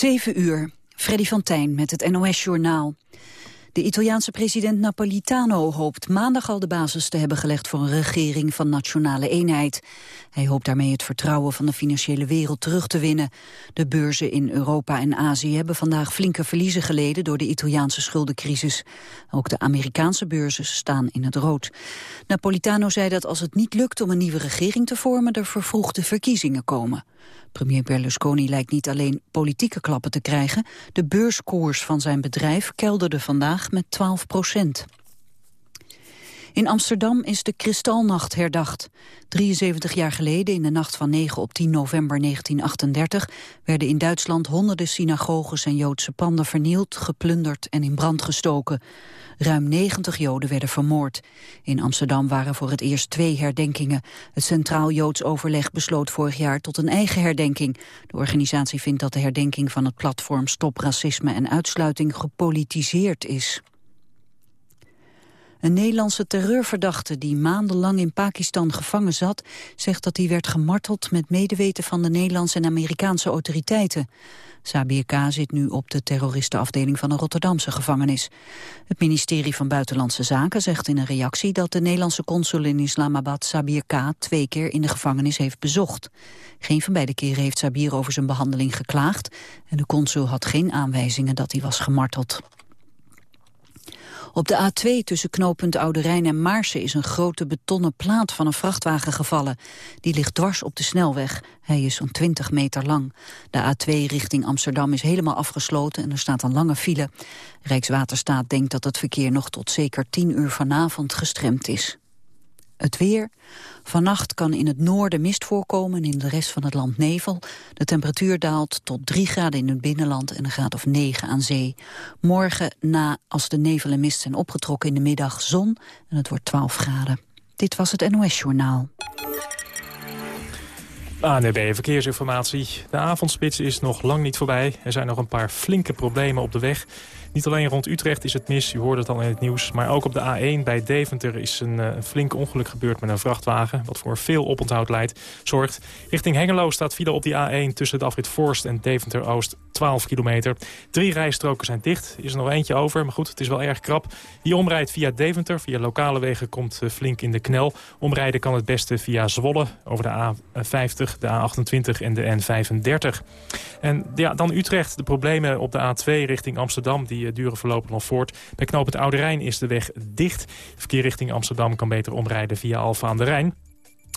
7 uur. Freddy van met het NOS-journaal. De Italiaanse president Napolitano hoopt maandag al de basis te hebben gelegd voor een regering van nationale eenheid. Hij hoopt daarmee het vertrouwen van de financiële wereld terug te winnen. De beurzen in Europa en Azië hebben vandaag flinke verliezen geleden door de Italiaanse schuldencrisis. Ook de Amerikaanse beurzen staan in het rood. Napolitano zei dat als het niet lukt om een nieuwe regering te vormen, er vervroegde verkiezingen komen. Premier Berlusconi lijkt niet alleen politieke klappen te krijgen. De beurskoers van zijn bedrijf kelderde vandaag met 12 procent. In Amsterdam is de Kristalnacht herdacht. 73 jaar geleden, in de nacht van 9 op 10 november 1938... werden in Duitsland honderden synagoges en Joodse panden vernield, geplunderd en in brand gestoken. Ruim 90 Joden werden vermoord. In Amsterdam waren voor het eerst twee herdenkingen. Het Centraal Joods Overleg besloot vorig jaar tot een eigen herdenking. De organisatie vindt dat de herdenking van het platform Stop Racisme en Uitsluiting gepolitiseerd is. Een Nederlandse terreurverdachte die maandenlang in Pakistan gevangen zat... zegt dat hij werd gemarteld met medeweten van de Nederlandse en Amerikaanse autoriteiten. Sabir K. zit nu op de terroristenafdeling van een Rotterdamse gevangenis. Het ministerie van Buitenlandse Zaken zegt in een reactie... dat de Nederlandse consul in Islamabad Sabir K. twee keer in de gevangenis heeft bezocht. Geen van beide keren heeft Sabir over zijn behandeling geklaagd... en de consul had geen aanwijzingen dat hij was gemarteld. Op de A2 tussen knooppunt Oude Rijn en Maarsen is een grote betonnen plaat van een vrachtwagen gevallen. Die ligt dwars op de snelweg. Hij is zo'n 20 meter lang. De A2 richting Amsterdam is helemaal afgesloten en er staat een lange file. Rijkswaterstaat denkt dat het verkeer nog tot zeker 10 uur vanavond gestremd is. Het weer. Vannacht kan in het noorden mist voorkomen en in de rest van het land nevel. De temperatuur daalt tot 3 graden in het binnenland en een graad of 9 aan zee. Morgen, na als de nevel en mist zijn opgetrokken in de middag, zon en het wordt 12 graden. Dit was het NOS Journaal. ANB Verkeersinformatie. De avondspits is nog lang niet voorbij. Er zijn nog een paar flinke problemen op de weg. Niet alleen rond Utrecht is het mis, u hoorde het al in het nieuws... maar ook op de A1 bij Deventer is een, uh, flink ongeluk gebeurd met een vrachtwagen... wat voor veel oponthoud leidt, zorgt. Richting Hengelo staat file op die A1 tussen de afrit Forst en Deventer-Oost 12 kilometer. Drie rijstroken zijn dicht, is er nog eentje over, maar goed, het is wel erg krap. Wie omrijdt via Deventer, via lokale wegen, komt uh, flink in de knel. Omrijden kan het beste via Zwolle, over de A50, de A28 en de N35. En ja, dan Utrecht, de problemen op de A2 richting Amsterdam... die die duren voorlopig nog voort. Bij knooppunt Oude Rijn is de weg dicht. Verkeer richting Amsterdam kan beter omrijden via Alfa aan de Rijn.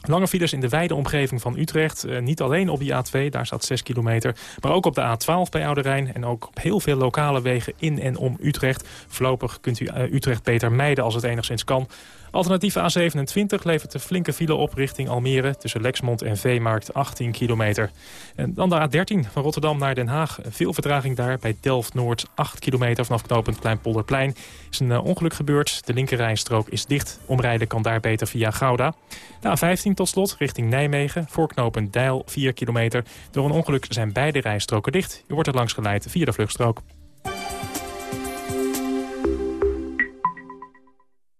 Lange files in de wijde omgeving van Utrecht. Uh, niet alleen op die A2, daar staat 6 kilometer. Maar ook op de A12 bij Oude Rijn. En ook op heel veel lokale wegen in en om Utrecht. Voorlopig kunt u uh, Utrecht beter mijden als het enigszins kan. Alternatieve A27 levert een flinke file op richting Almere... tussen Lexmond en Veemarkt, 18 kilometer. En dan de A13 van Rotterdam naar Den Haag. Veel vertraging daar bij Delft-Noord, 8 kilometer vanaf knooppunt Kleinpolderplein. is een uh, ongeluk gebeurd. De linkerrijstrook is dicht. Omrijden kan daar beter via Gouda. De A15 tot slot richting Nijmegen. Voor knooppunt Deil, 4 kilometer. Door een ongeluk zijn beide rijstroken dicht. U wordt er langs geleid via de vluchtstrook.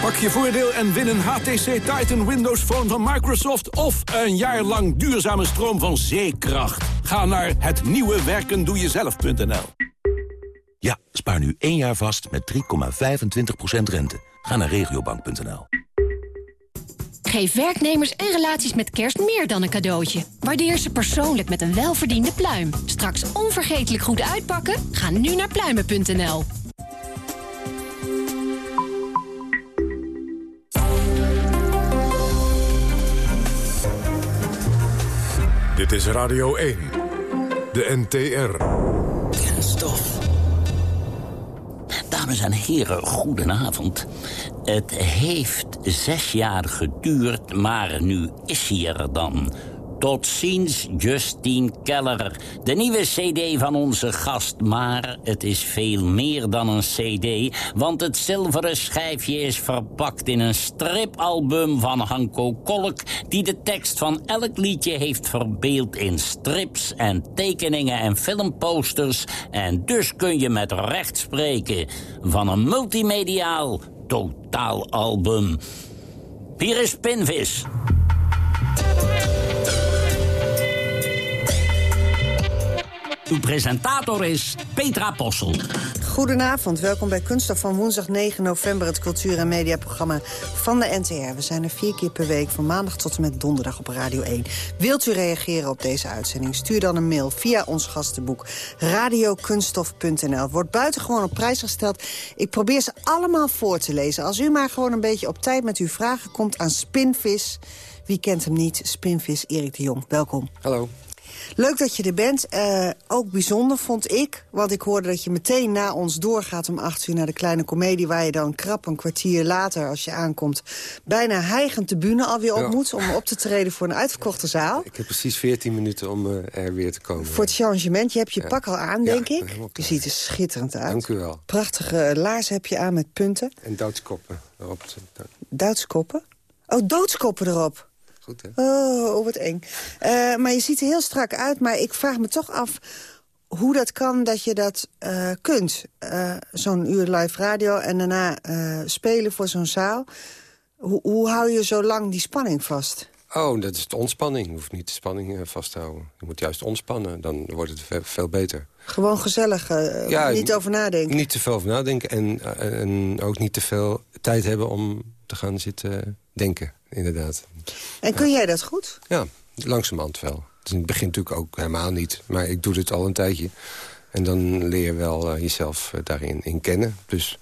Pak je voordeel en win een HTC Titan Windows Phone van Microsoft... of een jaar lang duurzame stroom van zeekracht. Ga naar het nieuwe werkendoejezelf.nl. Ja, spaar nu één jaar vast met 3,25% rente. Ga naar regiobank.nl. Geef werknemers en relaties met kerst meer dan een cadeautje. Waardeer ze persoonlijk met een welverdiende pluim. Straks onvergetelijk goed uitpakken? Ga nu naar pluimen.nl. is Radio 1. De NTR. Kenstof. Dames en heren, goedenavond. Het heeft zes jaar geduurd, maar nu is hij er dan. Tot ziens, Justine Keller. De nieuwe cd van onze gast, maar het is veel meer dan een cd... want het zilveren schijfje is verpakt in een stripalbum van Hanko Kolk... die de tekst van elk liedje heeft verbeeld in strips en tekeningen en filmposters... en dus kun je met recht spreken van een multimediaal totaalalbum. Hier is Pinvis. Uw presentator is Petra Possel. Goedenavond, welkom bij Kunststof van woensdag 9 november... het cultuur- en mediaprogramma van de NTR. We zijn er vier keer per week, van maandag tot en met donderdag op Radio 1. Wilt u reageren op deze uitzending? Stuur dan een mail via ons gastenboek radiokunststof.nl. Wordt buitengewoon op prijs gesteld. Ik probeer ze allemaal voor te lezen. Als u maar gewoon een beetje op tijd met uw vragen komt aan Spinvis... Wie kent hem niet? Spinvis Erik de Jong. Welkom. Hallo. Leuk dat je er bent. Uh, ook bijzonder vond ik, want ik hoorde dat je meteen na ons doorgaat om acht uur naar de kleine komedie, waar je dan krap een kwartier later, als je aankomt, bijna heigend de bühne alweer op moet om op te treden voor een uitverkochte zaal. Ik heb precies 14 minuten om uh, er weer te komen. Voor het changement. Je hebt je pak al aan, denk ik. Je ziet er schitterend uit. Dank u wel. Prachtige laarzen heb je aan met punten. En doodskoppen erop. Doodskoppen? Oh, doodskoppen erop. Goed, hè? Oh, wat eng. Uh, maar je ziet er heel strak uit. Maar ik vraag me toch af hoe dat kan dat je dat uh, kunt. Uh, zo'n uur live radio en daarna spelen voor zo'n zaal. Hoe, hoe hou je zo lang die spanning vast? Oh, dat is de ontspanning. Je hoeft niet de spanning vast te houden. Je moet juist ontspannen, dan wordt het veel, veel beter. Gewoon gezellig, ja, niet over nadenken. Niet te veel over nadenken en, en ook niet te veel tijd hebben om te gaan zitten denken, inderdaad. En kun jij dat goed? Ja, langzamerhand wel. Het begint natuurlijk ook helemaal niet. Maar ik doe dit al een tijdje. En dan leer je wel uh, jezelf uh, daarin in kennen. Dus,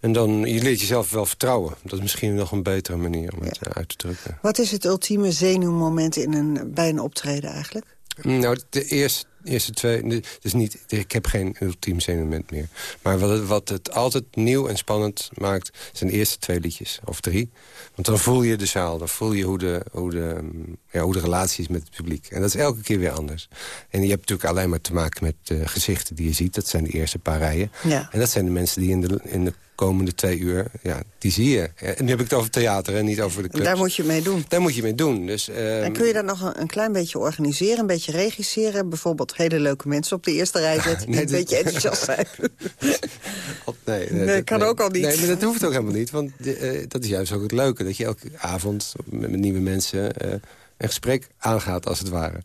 en dan je leert jezelf wel vertrouwen. Dat is misschien nog een betere manier om het uh, uit te drukken. Wat is het ultieme zenuwmoment in een, bij een optreden eigenlijk? Nou, de eerste, eerste twee... Dus niet, ik heb geen ultiem zenuwmoment meer. Maar wat het, wat het altijd nieuw en spannend maakt... zijn de eerste twee liedjes, of drie. Want dan voel je de zaal, dan voel je hoe de, hoe de, ja, hoe de relatie is met het publiek. En dat is elke keer weer anders. En je hebt natuurlijk alleen maar te maken met de gezichten die je ziet. Dat zijn de eerste paar rijen. Ja. En dat zijn de mensen die in de, in de komende twee uur, ja, die zie je. En nu heb ik het over theater en niet over de clubs. Daar moet je mee doen. Daar moet je mee doen. Dus, en kun je dat nog een, een, klein beetje organiseren, een beetje regisseren? Bijvoorbeeld hele leuke mensen op de eerste rij zetten die nee, een beetje enthousiast zijn. nee, nee, dat kan ook al niet. Nee, maar dat hoeft ook helemaal niet. Want uh, dat is juist ook het leuke. Dat je elke avond met, met nieuwe mensen uh, een gesprek aangaat, als het ware.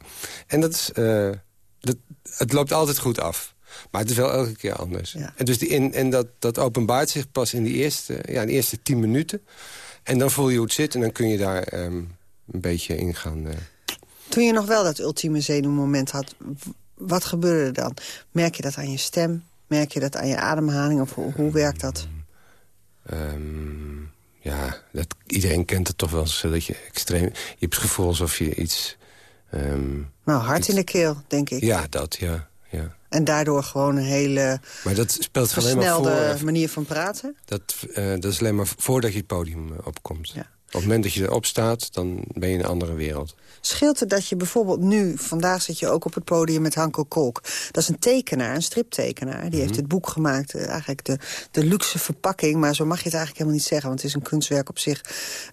En dat is, dat, het loopt altijd goed af. Maar het is wel elke keer anders. Ja. En, dus die in, en dat, dat openbaart zich pas in, die eerste, ja, in de eerste tien minuten. En dan voel je hoe het zit en dan kun je daar um, een beetje in gaan... Uh... Toen je nog wel dat ultieme zenuwmoment had, wat gebeurde er dan? Merk je dat aan je stem? Merk je dat aan je ademhaling? Of hoe, hoe werkt dat? Um, ja, dat, iedereen kent het toch wel eens. Dat je extreem... Je hebt het gevoel alsof je iets... Um, nou, hard iets, in de keel, denk ik. Ja, dat, ja. ja. En daardoor gewoon een hele maar dat speelt alleen versnelde maar voor, manier van praten? Dat, uh, dat is alleen maar voordat je het podium opkomt. Ja. Op het moment dat je erop staat, dan ben je in een andere wereld. Scheelt het dat je bijvoorbeeld nu... Vandaag zit je ook op het podium met Hanko Kolk. Dat is een tekenaar, een striptekenaar. Die mm -hmm. heeft het boek gemaakt. Uh, eigenlijk de, de luxe verpakking. Maar zo mag je het eigenlijk helemaal niet zeggen. Want het is een kunstwerk op zich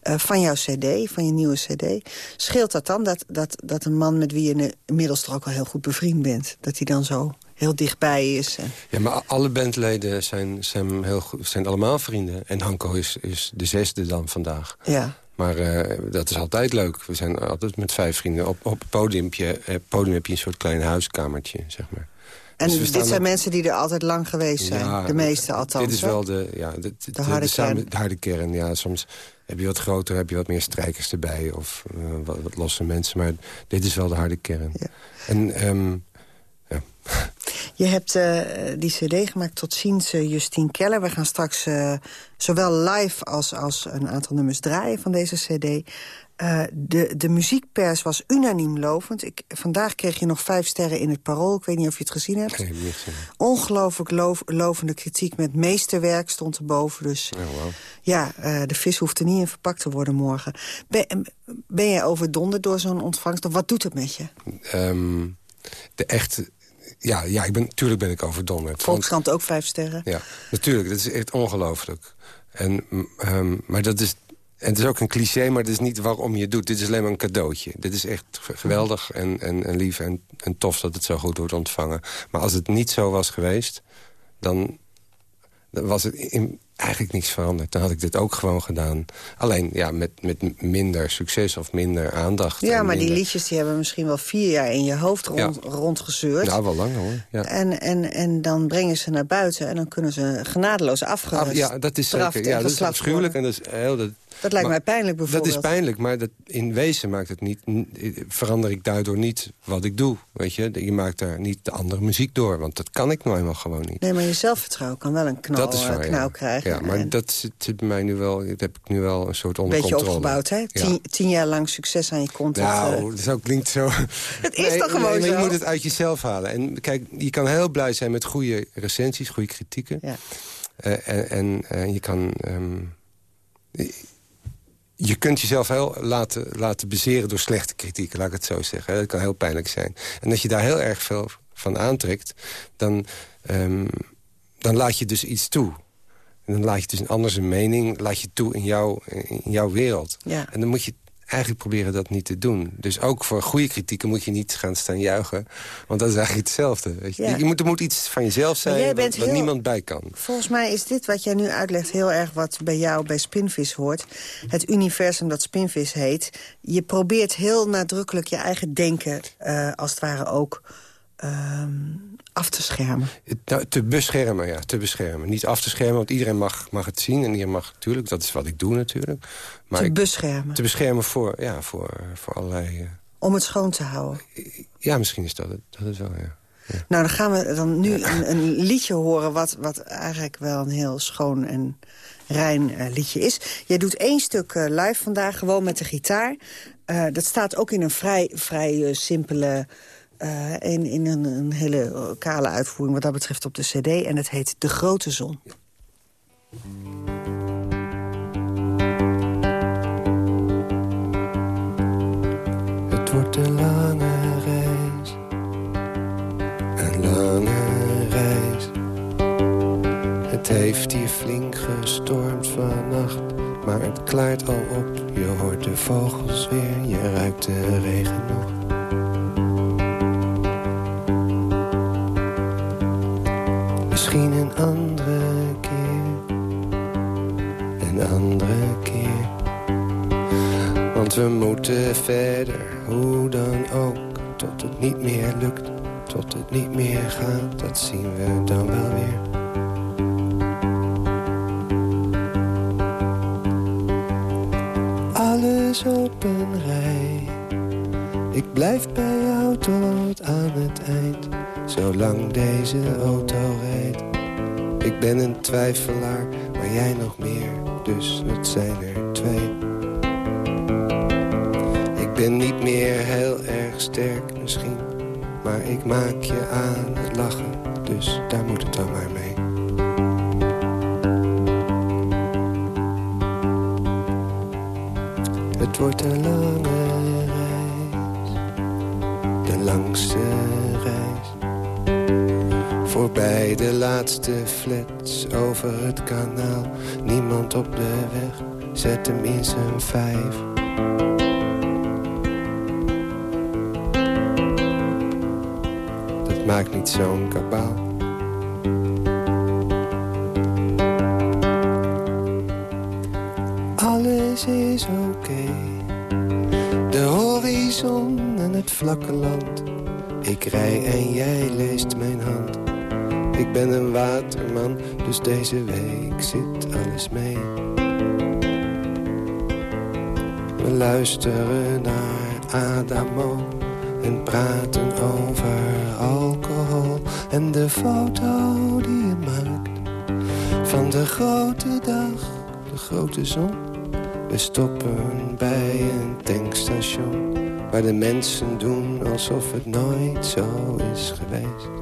uh, van jouw cd. Van je nieuwe cd. Scheelt dat dan dat, dat, dat een man met wie je inmiddels toch ook al heel goed bevriend bent... dat hij dan zo heel dichtbij is. En... Ja, maar alle bandleden zijn, zijn, heel goed, zijn allemaal vrienden. En Hanko is, is de zesde dan vandaag. Ja. Maar uh, dat is altijd leuk. We zijn altijd met vijf vrienden. Op, op het podiumpje, eh, podium heb je een soort klein huiskamertje, zeg maar. En dus dit zijn mensen die er altijd lang geweest zijn? Ja, de meeste althans? Dit is wel de, ja, de, de, de harde, de, samen, de harde kern. Ja, soms heb je wat groter, heb je wat meer strijkers erbij. Of uh, wat, wat, losse mensen. Maar dit is wel de harde kern. Ja. En... Um, ja. Je hebt uh, die cd gemaakt tot ziens uh, Justine Keller. We gaan straks uh, zowel live als, als een aantal nummers draaien van deze cd. de, de muziekpers was unaniem lovend. Ik, vandaag kreeg je nog vijf sterren in het Parool. Ik weet niet of je het gezien hebt. Nee, niet gezien. Ongelooflijk loof, lovende kritiek met meesterwerk stond erboven. Dus oh, wow. ja, de vis hoeft er niet in verpakt te worden morgen. Ben, ben jij overdonderd door zo'n ontvangst? Of wat doet het met je? Um, de echte ja, ja ik ben, natuurlijk ben ik overdonderd. Volkskrant ook vijf sterren. Ja, natuurlijk. Dat is echt ongelooflijk. En, um, maar dat is, en het is ook een cliché, maar dat is niet waarom je het doet. Dit is alleen maar een cadeautje. Dit is echt geweldig en, en, en lief en, en tof dat het zo goed wordt ontvangen. Maar als het niet zo was geweest, dan, dan was het in, eigenlijk niks veranderd. Dan had ik dit ook gewoon gedaan. Alleen ja, met, met minder succes of minder aandacht. Ja, maar minder... die liedjes die hebben misschien wel vier jaar in je hoofd rond, ja. rondgezeurd. Ja, wel lang hoor. Ja. En, en, en dan brengen ze naar buiten en dan kunnen ze genadeloos afgerust. Af, ja, dat is zeker. Ja, dat is afschuwelijk en dat is heel... Dat, dat lijkt maar, mij pijnlijk bijvoorbeeld. Dat is pijnlijk, maar dat, in wezen maakt het niet, verander ik daardoor niet wat ik doe. Weet je? je maakt daar niet de andere muziek door, want dat kan ik nou eenmaal gewoon niet. Nee, maar je zelfvertrouwen kan wel een knal, dat is waar, knauw ja. krijgen. Ja, maar en... dat zit bij mij nu wel, dat heb ik nu wel een soort onder Beetje controle. opgebouwd, hè? Tien, ja. tien, jaar lang succes aan je kont. Nou, dat, dat klinkt zo... Het is nee, toch gewoon nee, zo? je moet het uit jezelf halen. En kijk, je kan heel blij zijn met goede recensies, goede kritieken. Ja. Uh, en, en uh, je kan... Um, je kunt jezelf heel laten, laten bezeren door slechte kritiek, laat ik het zo zeggen. Dat kan heel pijnlijk zijn. En als je daar heel erg veel van aantrekt, dan, um, dan laat je dus iets toe. En dan laat je dus een andere mening laat je toe in, jou, in jouw wereld. Ja. En dan moet je eigenlijk proberen dat niet te doen. Dus ook voor goede kritieken moet je niet gaan staan juichen. Want dat is eigenlijk hetzelfde. Weet je? Ja. Je moet, er moet iets van jezelf zijn wat, heel, niemand bij kan. Volgens mij is dit wat jij nu uitlegt heel erg wat bij jou bij Spinvis hoort. Het universum dat Spinvis heet. Je probeert heel nadrukkelijk je eigen denken uh, als het ware ook... Uh, af te schermen. Nou, te beschermen, ja. Te beschermen. Niet af te schermen, want iedereen mag, mag het zien. En iedereen mag natuurlijk, dat is wat ik doe natuurlijk. Maar te ik, beschermen? Te beschermen voor, ja, voor, voor allerlei... Uh... Om het schoon te houden? Ja, misschien is dat het, dat het wel, ja. ja. Nou, dan gaan we dan nu ja. een, een, liedje horen... Wat, wat eigenlijk wel een heel schoon en rein uh, liedje is. Jij doet één stuk uh, live vandaag, gewoon met de gitaar. Dat staat ook in een vrij, vrij simpele... Uh, in, in een, een, hele kale uitvoering wat dat betreft op de cd. En het heet De Grote Zon. Ja. Het wordt een lange reis. Een lange reis. Het heeft hier flink gestormd vannacht. Maar het klaart al op. Je hoort de vogels weer. Je ruikt de regen nog. Misschien een andere keer, een andere keer. Want we moeten verder, hoe dan ook, tot het niet meer lukt, tot het niet meer gaat, dat zien we dan wel weer. Alles op een rij, ik blijf bij jou tot aan het eind zolang deze auto rijdt. Ik ben een twijfelaar, maar jij nog meer, dus het zijn er twee. Ik ben niet meer heel erg sterk misschien, maar ik maak je aan het lachen, dus daar moet het dan maar mee. Het wordt een lange de flats over het kanaal. Niemand op de weg, zet hem in zijn vijf. Dat maakt niet zo'n kabaal. Alles is oké. De horizon en het vlakke land. Ik rij zit alles mee. We luisteren naar Adamo, en praten over alcohol en de foto die je maakt van de grote dag, de grote zon. We stoppen bij een tankstation waar de mensen doen alsof het nooit zo is geweest.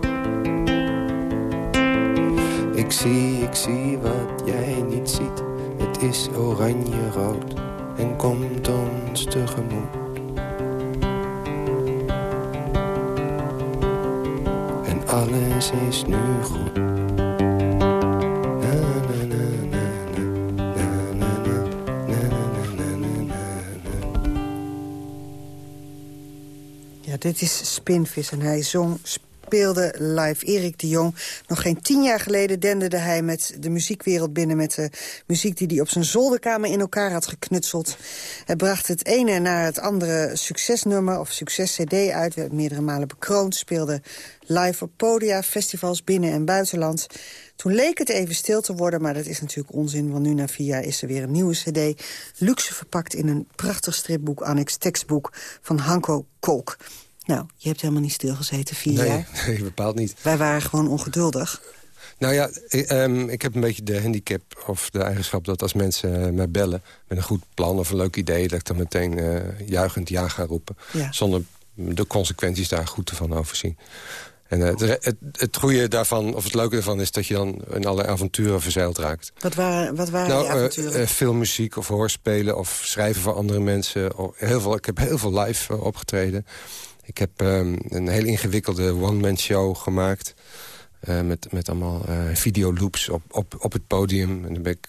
Ik zie, ik zie wat jij niet ziet. Het is oranje-rood en komt ons tegemoet. En alles is nu goed. Ja, Dit is Spinvis en hij zong speelde live Erik de Jong. Nog geen tien jaar geleden denderde hij met de muziekwereld binnen... met de muziek die hij op zijn zolderkamer in elkaar had geknutseld. Hij bracht het ene naar het andere succesnummer of succes-cd uit. Werd meerdere malen bekroond, speelde live op podia, festivals binnen- en buitenland. Toen leek het even stil te worden, maar dat is natuurlijk onzin... want nu na vier jaar is er weer een nieuwe cd. Luxe verpakt in een prachtig stripboek, annex tekstboek van Hanko Kolk. Nou, je hebt helemaal niet stilgezeten, vier Nee, jaar. nee, bepaald niet. Wij waren gewoon ongeduldig. Nou ja, ik, ehm, ik heb een beetje de handicap of de eigenschap dat als mensen eh, mij bellen... met een goed plan of een leuk idee, dat ik dan meteen eh, juichend ja ga roepen. Ja. Zonder de consequenties daar goed van overzien. En eh, het, het, het goede daarvan, of het leuke daarvan is dat je dan in allerlei avonturen verzeild raakt. Wat waren, wat waren nou, die avonturen? eh, veel muziek of hoorspelen of schrijven voor andere mensen. Of heel veel, ik heb heel veel live opgetreden. Ik heb ehm, een heel ingewikkelde one-man show gemaakt. eh, met, met allemaal eh, videoloops op, op, op het podium. En daar ben ik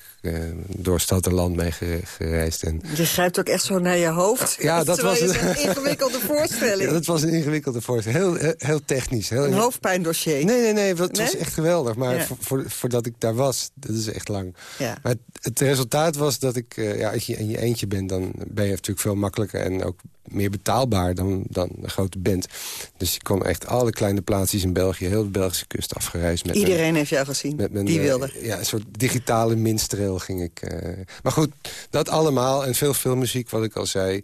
door stad en land mee ge- gereisd. En, je grijpt ook echt zo naar je hoofd. Ja, dat was zo'n ingewikkelde voorstelling. ja, dat was een ingewikkelde voorstelling. Heel, heel, technisch. Heel Een hoofdpijndossier. Nee, nee, nee. Het was echt geweldig. Maar Ja. voor, voor, voordat ik daar was, dat is echt lang. Ja. Maar het, het resultaat was dat ik... eh, ja, als je in je eentje bent, dan ben je natuurlijk veel makkelijker... en ook meer betaalbaar dan, dan een grote band. Dus ik kon echt alle kleine plaatsjes in België... heel de Belgische kust afgereisd. Met mijn- Iedereen heeft jou gezien, met mijn, die eh, wilde. ja, een soort digitale minstreel ging ik. eh. Maar goed, dat allemaal en veel filmmuziek, wat ik al zei.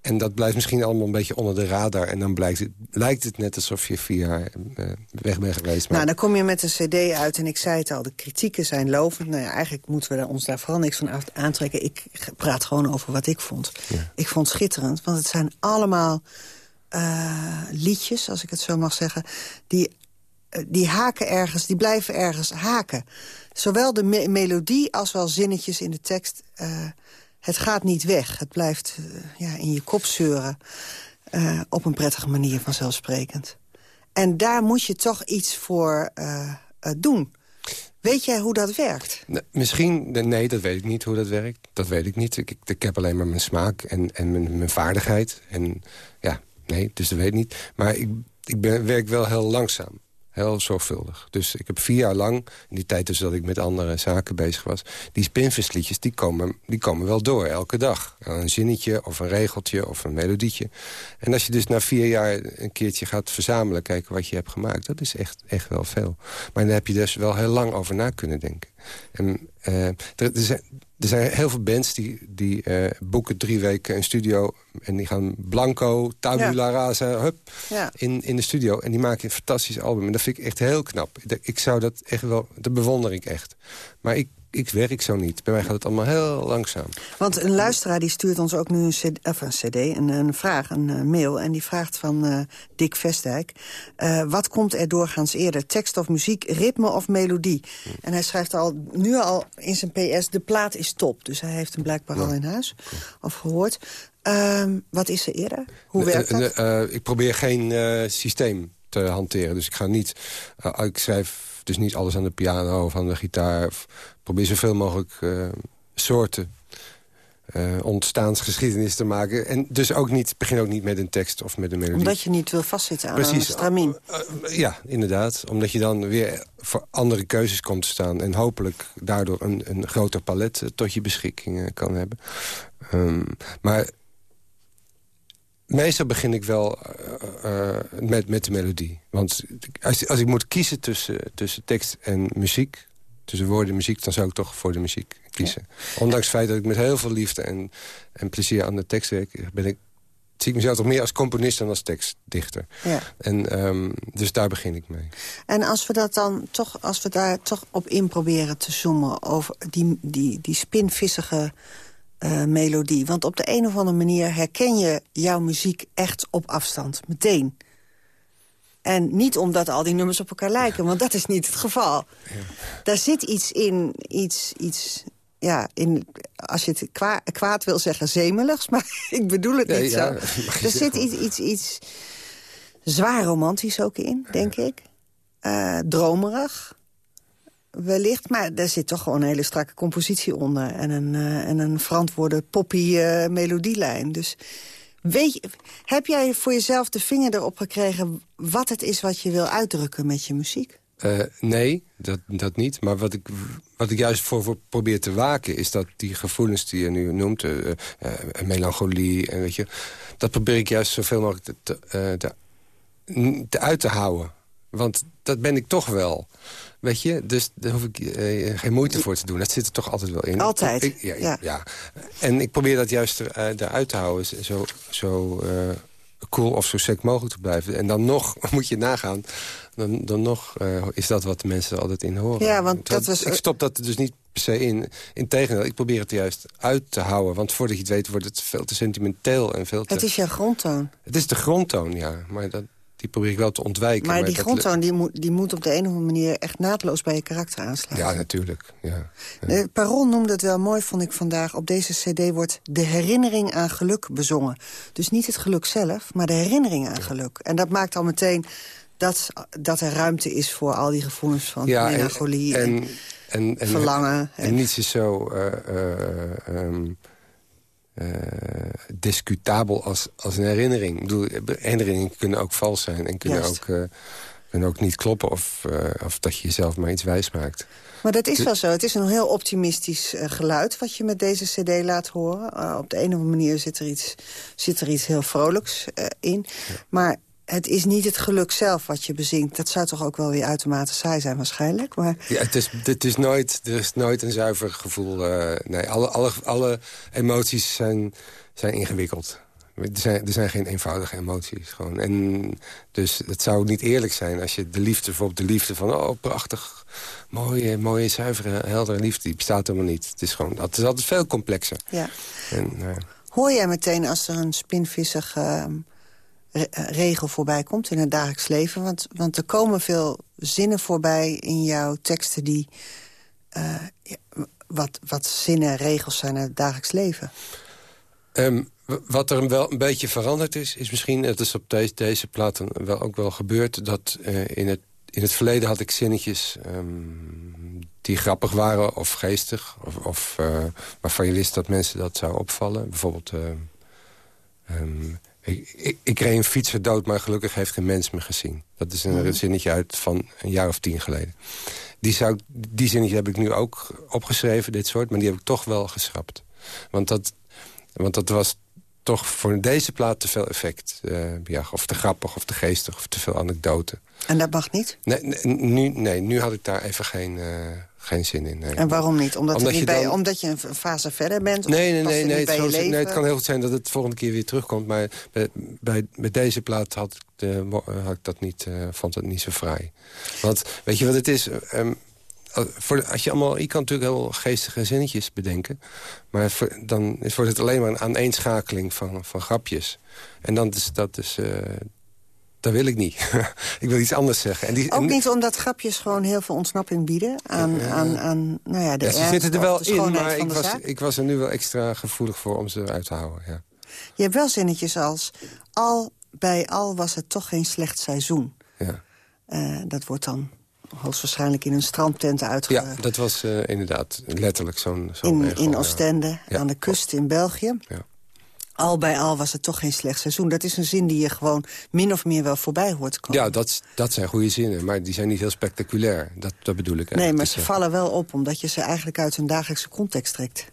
En dat blijft misschien allemaal een beetje onder de radar. En dan blijkt het, lijkt het net alsof je vier jaar eh, weg bent geweest. Maar Nou, dan kom je met een cd uit en ik zei het al, de kritieken zijn lovend. Nou ja, eigenlijk moeten we daar- ons daar vooral niks van aantrekken. Ik praat gewoon over wat ik vond. Ik vond het schitterend, want het zijn allemaal eh, liedjes, als ik het zo mag zeggen... die, die haken ergens, die blijven ergens haken. Zowel de me- melodie als wel zinnetjes in de tekst... eh, het gaat niet weg. Het blijft eh, ja, in je kop zeuren. eh, op een prettige manier vanzelfsprekend. En daar moet je toch iets voor doen. Weet jij hoe dat werkt? Misschien, nee, dat weet ik niet hoe dat werkt. Dat weet ik niet. Ik, ik, ik heb alleen maar mijn smaak en, en mijn, mijn vaardigheid. En ja, nee, dus dat weet ik niet. Maar ik, ik ben, werk wel heel langzaam. Heel zorgvuldig. Dus ik heb vier jaar lang, in die tijd dus dat ik met andere zaken bezig was... die spinvisliedjes, die komen, die komen wel door, elke dag. Een zinnetje of een regeltje of een melodietje. En als je dus na vier jaar een keertje gaat verzamelen... kijken wat je hebt gemaakt, dat is echt, echt wel veel. Maar daar heb je dus wel heel lang over na kunnen denken. En eh, er, er zijn, er zijn heel veel bands die, die eh, boeken drie weken een studio... en die gaan blanco, tabula Ja. rasa, hup, Ja. in, in de studio. En die maken een fantastisch album. En dat vind ik echt heel knap. Ik- Ik zou dat echt wel... Dat bewonder ik echt. Maar ik, ik werk zo niet. Bij mij gaat het allemaal heel langzaam. Want een luisteraar die stuurt ons ook nu een cd, of een, cd, een, een vraag, een eh, mail. En die vraagt van eh, Dick Vestdijk... eh, wat komt er doorgaans eerder, tekst of muziek, ritme of melodie? En hij schrijft al, nu al in zijn PS, de plaat is top. Dus hij heeft hem blijkbaar al in huis, of gehoord. Ehm, wat is er eerder? Hoe werkt dat? ik probeer geen systeem te hanteren. Dus ik ga niet... ik schrijf dus niet alles aan de piano of aan de gitaar. Probeer zoveel mogelijk eh, soorten eh, ontstaansgeschiedenis te maken. En dus ook niet, begin ook niet met een tekst of met een melodie. Omdat je niet wil vastzitten aan Precies. een stramien. Eh, ja, inderdaad. Omdat je dan weer voor andere keuzes komt te staan... en hopelijk daardoor een, een groter palet tot je beschikking kan hebben. Ehm, maar meestal begin ik wel eh, eh, met, met de melodie. Want als, als ik moet kiezen tussen, tussen tekst en muziek... tussen woorden en muziek, dan zou ik toch voor de muziek kiezen. Ondanks het feit dat ik met heel veel liefde en, en plezier aan de tekst werk... ben ik zie ik mezelf toch meer als componist dan als tekstdichter. Ja. En, ehm, dus daar begin ik mee. En als we, dat dan toch, als we daar toch op in proberen te zoomen... over die, die, die spinvissige eh, melodie. Want op de een of andere manier herken je jouw muziek echt op afstand. Meteen. En niet omdat al die nummers op elkaar lijken, want dat is niet het geval. Ja. Daar zit iets in, iets, iets ja, in, als je het kwa kwaad wil zeggen, zemeligs. Maar ik bedoel het niet zo. Er zit iets, iets, iets zwaar romantisch ook in, denk ik. Uh, dromerig, wellicht. Maar er zit toch gewoon een hele strakke compositie onder. En een, uh, en een verantwoorde poppy uh, melodielijn. Dus weet je, heb jij voor jezelf de vinger erop gekregen... wat het is wat je wil uitdrukken met je muziek? Uh, nee, dat, dat niet. Maar wat ik, wat ik juist voor, voor probeer te waken... is dat die gevoelens die je nu noemt, melancholie... En weet je, dat probeer ik juist zoveel mogelijk te, te uit te houden. Want dat ben ik toch wel. Weet je, dus daar hoef ik uh, geen moeite voor te doen. Dat zit er toch altijd wel in. Altijd? Ik, ja, ja. ja, En ik probeer dat juist er, uh, eruit te houden. Zo, zo uh, cool of zo sec mogelijk te blijven. En dan nog, moet je nagaan... dan, dan nog is dat wat de mensen altijd in horen. Ja, want dat was... Ik stop dat dus niet per se in. Integendeel, ik probeer het juist uit te houden. Want voordat je het weet wordt het veel te sentimenteel. En veel te... Het is jouw grondtoon. Het is de grondtoon, ja. Maar dat, die probeer ik wel te ontwijken. Maar, maar die grondtoon die moet, die moet op de een of andere manier echt naadloos bij je karakter aansluiten. Ja, natuurlijk. Ja. Ja. Parool noemde het wel mooi, vond ik vandaag. Op deze cd wordt de herinnering aan geluk bezongen. Dus niet het geluk zelf, maar de herinnering aan geluk. En dat maakt al meteen dat, dat er ruimte is voor al die gevoelens van ja, melancholie en, en, en, en, verlangen. En, en niets is zo... Uh, uh, um, uh, discutabel als, als een herinnering. Ik bedoel, herinneringen kunnen ook vals zijn en kunnen, ook, uh, kunnen ook niet kloppen... Of, uh, of dat je jezelf maar iets wijs maakt. Maar dat is wel zo. Het is een heel optimistisch geluid wat je met deze cd laat horen. Op de een of andere manier zit er iets, zit er iets heel vrolijks in. Ja. Maar het is niet het geluk zelf wat je bezingt. Dat zou toch ook wel weer uitermate saai zijn waarschijnlijk. Maar... Ja, het is, het is nooit, er is nooit een zuiver gevoel. Uh, nee, alle, alle, alle emoties zijn, zijn ingewikkeld. Er zijn, er zijn geen eenvoudige emoties. Gewoon. En dus het zou niet eerlijk zijn als je de liefde, bijvoorbeeld de liefde van... oh, prachtig, mooie, mooie, zuivere, heldere liefde, die bestaat helemaal niet. Het is, gewoon, het is altijd veel complexer. Ja. En, uh... Hoor jij meteen als er een spinvissig... Uh regel voorbij komt in het dagelijks leven. Want, want er komen veel zinnen voorbij in jouw teksten... die uh, wat, wat zinnen, regels zijn uit het dagelijks leven. Um, wat er wel een beetje veranderd is, is misschien... het is op deze, deze plaat wel, ook wel gebeurd... dat uh, in, het, in het verleden had ik zinnetjes um, die grappig waren of geestig... of, of uh, waarvan je wist dat mensen dat zou opvallen. Bijvoorbeeld... Um, ik, ik, ik reed een fietser dood, maar gelukkig heeft geen mens me gezien. Dat is een mm. zinnetje uit van een jaar of tien geleden. Die, zou, die zinnetje heb ik nu ook opgeschreven, dit soort. Maar die heb ik toch wel geschrapt. Want dat, want dat was toch voor deze plaat te veel effect. Uh, ja, of te grappig, of te geestig, of te veel anekdoten. En dat mag niet? Nee, nee, nu, nee, nu had ik daar even geen... Uh, geen zin in. Nee. En waarom niet? Omdat, omdat, je, bij, dan... omdat je een fase verder bent? Nee, nee, nee. nee, het, zo, nee het kan heel goed zijn dat het de volgende keer weer terugkomt. Maar bij, bij, bij deze plaat had ik, de, had ik dat niet, uh, vond het niet zo fraai. Want weet je wat het is? Um, voor, als je, allemaal, je kan natuurlijk heel geestige zinnetjes bedenken. Maar voor, dan wordt het alleen maar een aaneenschakeling van, van grapjes. En dan is dat dus... Uh, dat wil ik niet. ik wil iets anders zeggen. En die, Ook niet omdat grapjes gewoon heel veel ontsnapping bieden aan, ja, aan, aan nou ja, de ja, Ze zitten er wel in, maar ik was, ik was er nu wel extra gevoelig voor om ze uit te houden. Ja. Je hebt wel zinnetjes als... al bij al was het toch geen slecht seizoen. Ja. Uh, dat wordt dan hoogstwaarschijnlijk in een strandtent uitge... Ja, dat was uh, inderdaad letterlijk zo'n... Zo in, in Oostende, ja. aan de kust in België. Ja al bij al was het toch geen slecht seizoen. Dat is een zin die je gewoon min of meer wel voorbij hoort komen. Ja, dat, dat zijn goede zinnen, maar die zijn niet heel spectaculair. Dat, dat bedoel ik. Nee, maar ze vallen wel op, omdat je ze eigenlijk uit hun dagelijkse context trekt.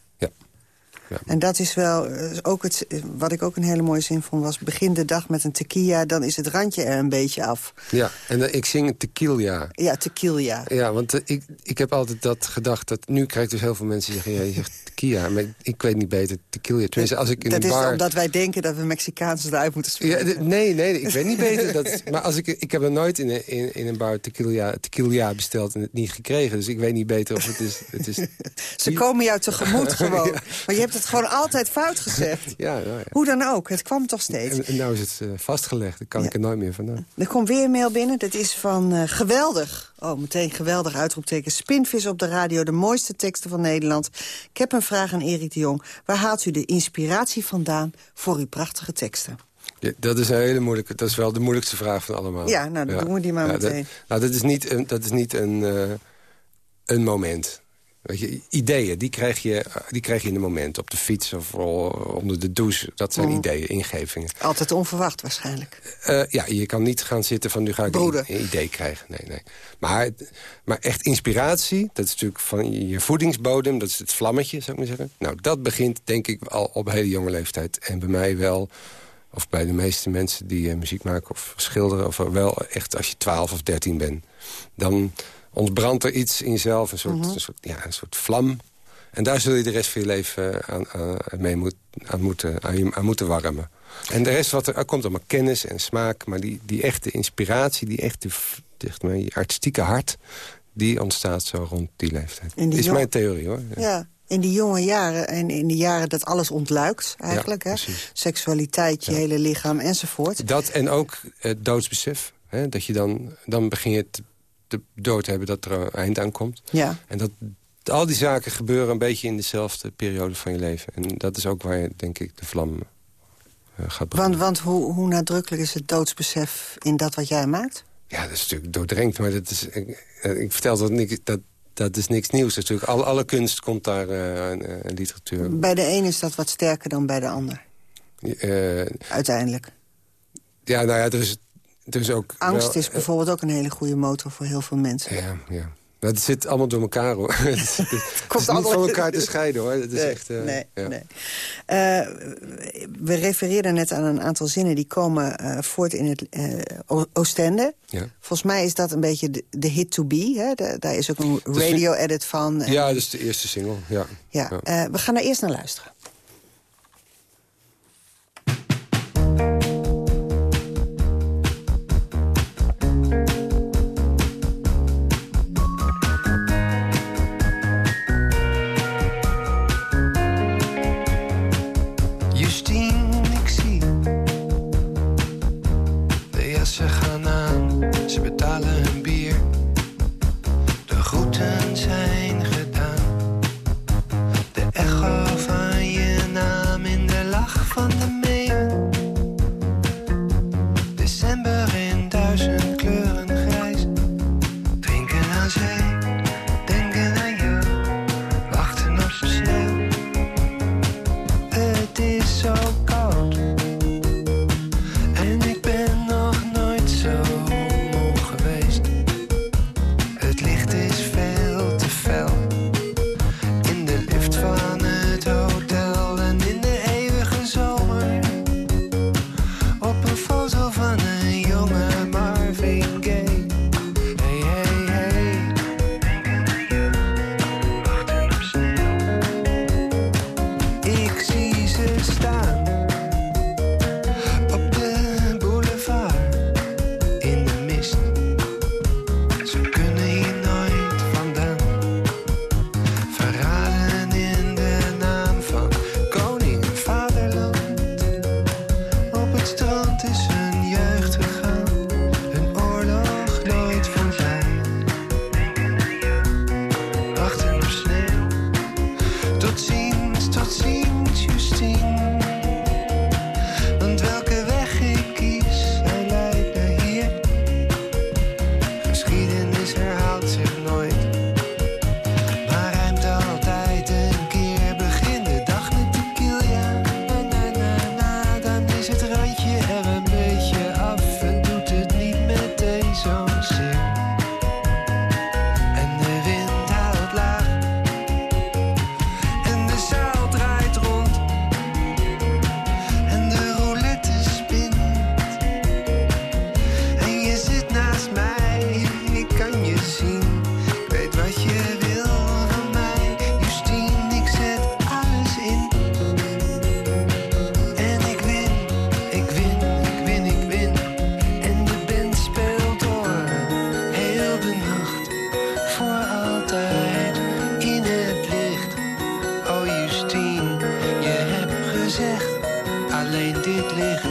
Ja. En dat is wel, eh, ook het, wat ik ook een hele mooie zin vond... was begin de dag met een tequila, dan is het randje er een beetje af. Ja, en uh, ik zing tequila. Ja, tequila. Ja, want uh, ik, ik heb altijd dat gedacht... dat nu krijg ik dus heel veel mensen die zeggen... Ja, je zegt tequila, maar ik weet niet beter tequila. Tenminste, als ik in dat een bar... is omdat wij denken dat we Mexicaans eruit moeten spreken. Ja, nee, nee, ik weet niet beter. Dat, maar als ik, ik heb er nooit in een, in, in een bar tequila, tequila besteld en het niet gekregen. Dus ik weet niet beter of het is... Het is Ze komen jou tegemoet gewoon. Maar je hebt het gewoon altijd fout gezegd. ja, nou ja. Hoe dan ook, het kwam toch steeds. En, en nou is het uh, vastgelegd, dan kan ik er nooit meer vandaan. Er komt weer een mail binnen, dat is van uh, geweldig. Oh, meteen geweldig uitroepteken. Spinvis op de radio, de mooiste teksten van Nederland. Ik heb een vraag aan Erik de Jong. Waar haalt u de inspiratie vandaan voor uw prachtige teksten? Ja, dat is een hele moeilijke. Dat is wel de moeilijkste vraag van allemaal. Ja, nou dan ja. doen we die maar ja, meteen. Dat, nou, dat is niet een, dat is niet een, uh, een moment. Weet je, ideeën, die krijg, je, die krijg je in een moment. Op de fiets of onder de douche. Dat zijn mm. ideeën, ingevingen. Altijd onverwacht waarschijnlijk. Uh, ja, je kan niet gaan zitten van nu ga ik een, een, idee krijgen. Nee, nee. Maar, maar echt inspiratie, dat is natuurlijk van je voedingsbodem. Dat is het vlammetje, zou ik maar zeggen. Nou, dat begint denk ik al op hele jonge leeftijd. En bij mij wel of bij de meeste mensen die uh, muziek maken of schilderen... of wel echt als je 12 of 13 bent. Dan ontbrandt er iets in jezelf, een soort, mm -hmm. een soort, ja, een soort vlam. En daar zul je de rest van je leven aan, aan, mee moet, aan, moeten, aan, aan moeten warmen. En de rest wat er, er komt allemaal kennis en smaak... maar die, die echte inspiratie, die echte echt, je artistieke hart... die ontstaat zo rond die leeftijd. Dat is mijn theorie, hoor. Ja. ja in die jonge jaren en in de jaren dat alles ontluikt eigenlijk. Ja, hè? Seksualiteit, je ja. hele lichaam enzovoort. Dat en ook het doodsbesef. Hè? Dat je dan, dan begin je te, te dood hebben dat er een eind aan komt. Ja. En dat, al die zaken gebeuren een beetje in dezelfde periode van je leven. En dat is ook waar je, denk ik, de vlam uh, gaat branden. Want, want hoe, hoe nadrukkelijk is het doodsbesef in dat wat jij maakt? Ja, dat is natuurlijk doordrenkt, maar dat is, ik, ik vertel dat, niet, dat dat is niks nieuws natuurlijk. Alle, alle kunst komt daar uh, literatuur. Bij de een is dat wat sterker dan bij de ander. Uh, Uiteindelijk. Ja, nou ja, er is, is ook... Angst wel, is bijvoorbeeld ook een hele goede motor voor heel veel mensen. Ja, ja. Het zit allemaal door elkaar, hoor. het is, het Komt is niet van elkaar te scheiden, hoor. Het is nee, echt, uh, nee, ja. nee. Uh, we refereerden net aan een aantal zinnen... die komen uh, voort in het Oostende. Ja. Volgens mij is dat een beetje de, de hit to be. Hè? De, daar is ook een radio-edit van. En... Ja, dat is de eerste single, ja. ja. ja. we gaan er eerst naar luisteren. Alleen dit licht,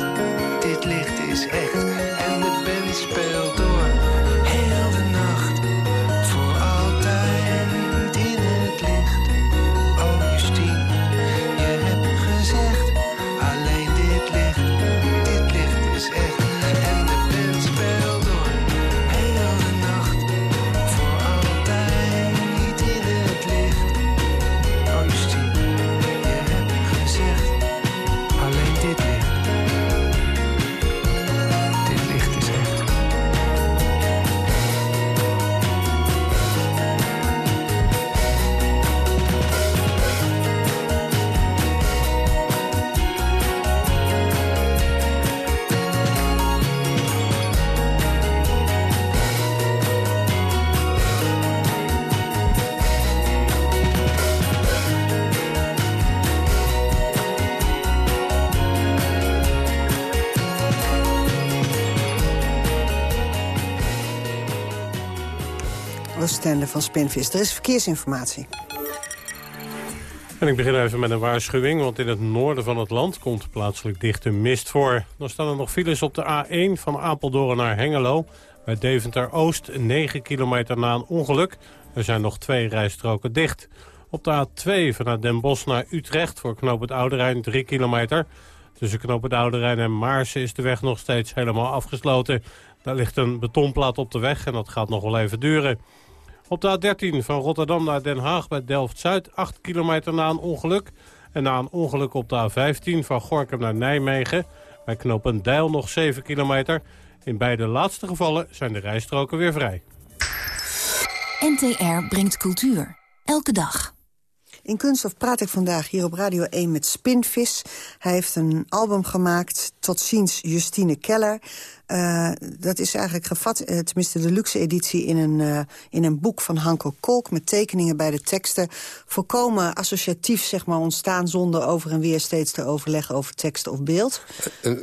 dit licht is echt. En de band speelt door, Van Spinvis. Er is verkeersinformatie. En ik begin even met een waarschuwing, want in het noorden van het land komt plaatselijk dichte mist voor. Dan staan er nog files op de A1 van Apeldoorn naar Hengelo. Bij Deventer-Oost, 9 kilometer na een ongeluk. Er zijn nog twee rijstroken dicht. Op de A2 vanuit Den Bosch naar Utrecht voor knoop het Oude Rijn 3 kilometer. Tussen knoop het Oude Rijn en Maarsen is de weg nog steeds helemaal afgesloten. Daar ligt een betonplaat op de weg en dat gaat nog wel even duren. Op de A13 van Rotterdam naar Den Haag bij Delft-Zuid... 8 kilometer na een ongeluk. En na een ongeluk op de A15 van Gorkum naar Nijmegen... bij knooppunt Deil nog 7 kilometer. In beide laatste gevallen zijn de rijstroken weer vrij. NTR brengt cultuur. Elke dag. In Kunststof praat ik vandaag hier op Radio 1 met Spinvis. Hij heeft een album gemaakt, Tot ziens Justine Keller. Uh, dat is eigenlijk gevat, uh, tenminste de luxe editie... in een, uh, in een boek van Hanko Kolk met tekeningen bij de teksten. Volkomen associatief zeg maar, ontstaan zonder over en weer steeds te overleggen... over tekst of beeld.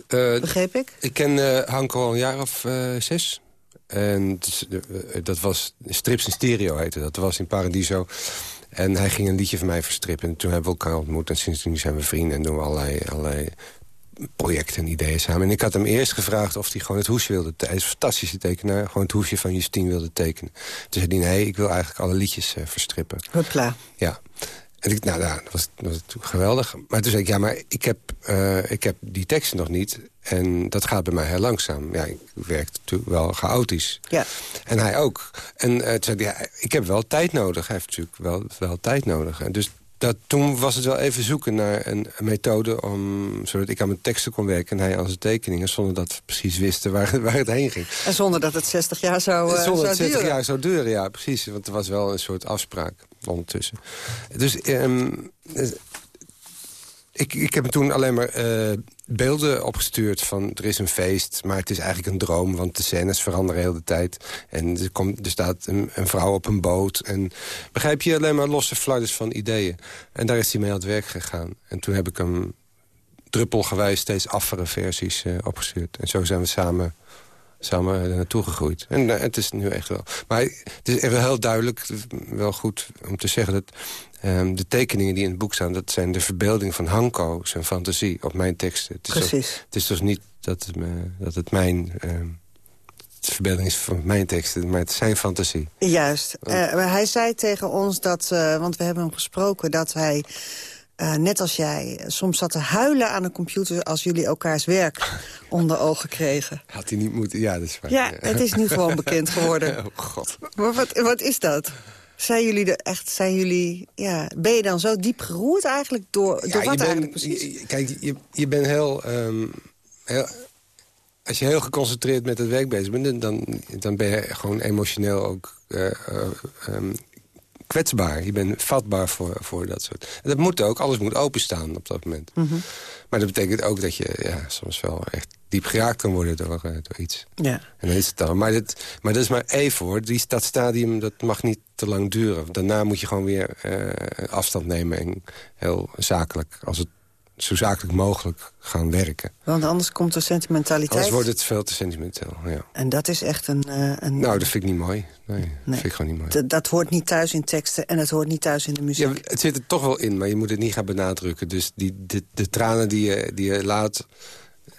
Begreep ik? Ik ken Hanko al een jaar of zes. En dat was Strips in Stereo heette dat. Dat was in Paradiso. En hij ging een liedje van mij verstrippen. En toen hebben we elkaar ontmoet. En sindsdien zijn we vrienden en doen we allerlei, allerlei projecten en ideeën samen. En ik had hem eerst gevraagd of hij gewoon het hoesje wilde tekenen. Hij is een fantastische tekenaar. Gewoon het hoesje van Justine wilde tekenen. Toen zei hij, nee, ik wil eigenlijk alle liedjes uh, verstrippen. Hopla. Ja. En ik, nou, nou dat, was, dat was geweldig. Maar toen zei ik, ja, maar ik heb, uh, ik heb die teksten nog niet. En dat gaat bij mij heel langzaam. Ja, ik werk natuurlijk wel chaotisch. Ja. En hij ook. En uh, toen zei hij, ja, ik heb wel tijd nodig. Hij heeft natuurlijk wel, wel tijd nodig. En dus dat, toen was het wel even zoeken naar een, een, methode... Om, zodat ik aan mijn teksten kon werken en hij aan zijn tekeningen... zonder dat we precies wisten waar, waar het heen ging. En zonder dat het 60 jaar zou, uh, Zonder zou dat het 60 duren. jaar zou duren, ja, precies. Want er was wel een soort afspraak ondertussen. Dus um, ik, ik heb hem toen alleen maar uh, beelden opgestuurd van er is een feest, maar het is eigenlijk een droom, want de scènes veranderen heel de tijd. En er, komt, er staat een, vrouw op een boot. En begrijp je alleen maar losse flardes van ideeën. En daar is hij mee aan het werk gegaan. En toen heb ik hem druppelgewijs steeds affere versies uh, opgestuurd. En zo zijn we samen samen naartoe gegroeid. En uh, het is nu echt wel... Maar het is even heel duidelijk, wel goed om te zeggen... dat um, de tekeningen die in het boek staan... dat zijn de verbeelding van Hanko, zijn fantasie, op mijn teksten. Het is Precies. Het is dus niet dat het, dat het mijn... Um, de verbeelding is van mijn teksten, maar het is zijn fantasie. Juist. Uh, hij zei tegen ons dat, uh, want we hebben hem gesproken... dat hij Uh, net als jij, soms zat te huilen aan de computer... als jullie elkaars werk onder ogen kregen. Had hij niet moeten, ja, dat is waar. Ja, het is nu gewoon bekend geworden. oh god. Maar wat, wat is dat? Zijn jullie er echt, zijn jullie, ja, ben je dan zo diep geroerd eigenlijk door, ja, door wat ben, eigenlijk precies? Je, kijk, je, je bent heel, um, heel, als je heel geconcentreerd met het werk bezig bent... dan, dan ben je gewoon emotioneel ook uh, uh, um, kwetsbaar. Je bent vatbaar voor, voor dat soort... En dat moet ook, alles moet openstaan op dat moment. Mm -hmm. Maar dat betekent ook dat je ja, soms wel echt diep geraakt kan worden door, uh, door iets. Ja. En dan is het dan. Maar, dit, maar dat is maar even hoor. Die, dat stadium dat mag niet te lang duren. Daarna moet je gewoon weer uh, afstand nemen. En heel zakelijk, als het zo zakelijk mogelijk gaan werken. Want anders komt er sentimentaliteit. Anders wordt het veel te sentimenteel, ja. En dat is echt een... Uh, een nou, dat vind ik niet mooi. Nee, nee. dat vind ik gewoon niet mooi. dat hoort niet thuis in teksten en het hoort niet thuis in de muziek. Ja, het zit er toch wel in, maar je moet het niet gaan benadrukken. Dus die, de, de tranen die je, die je laat,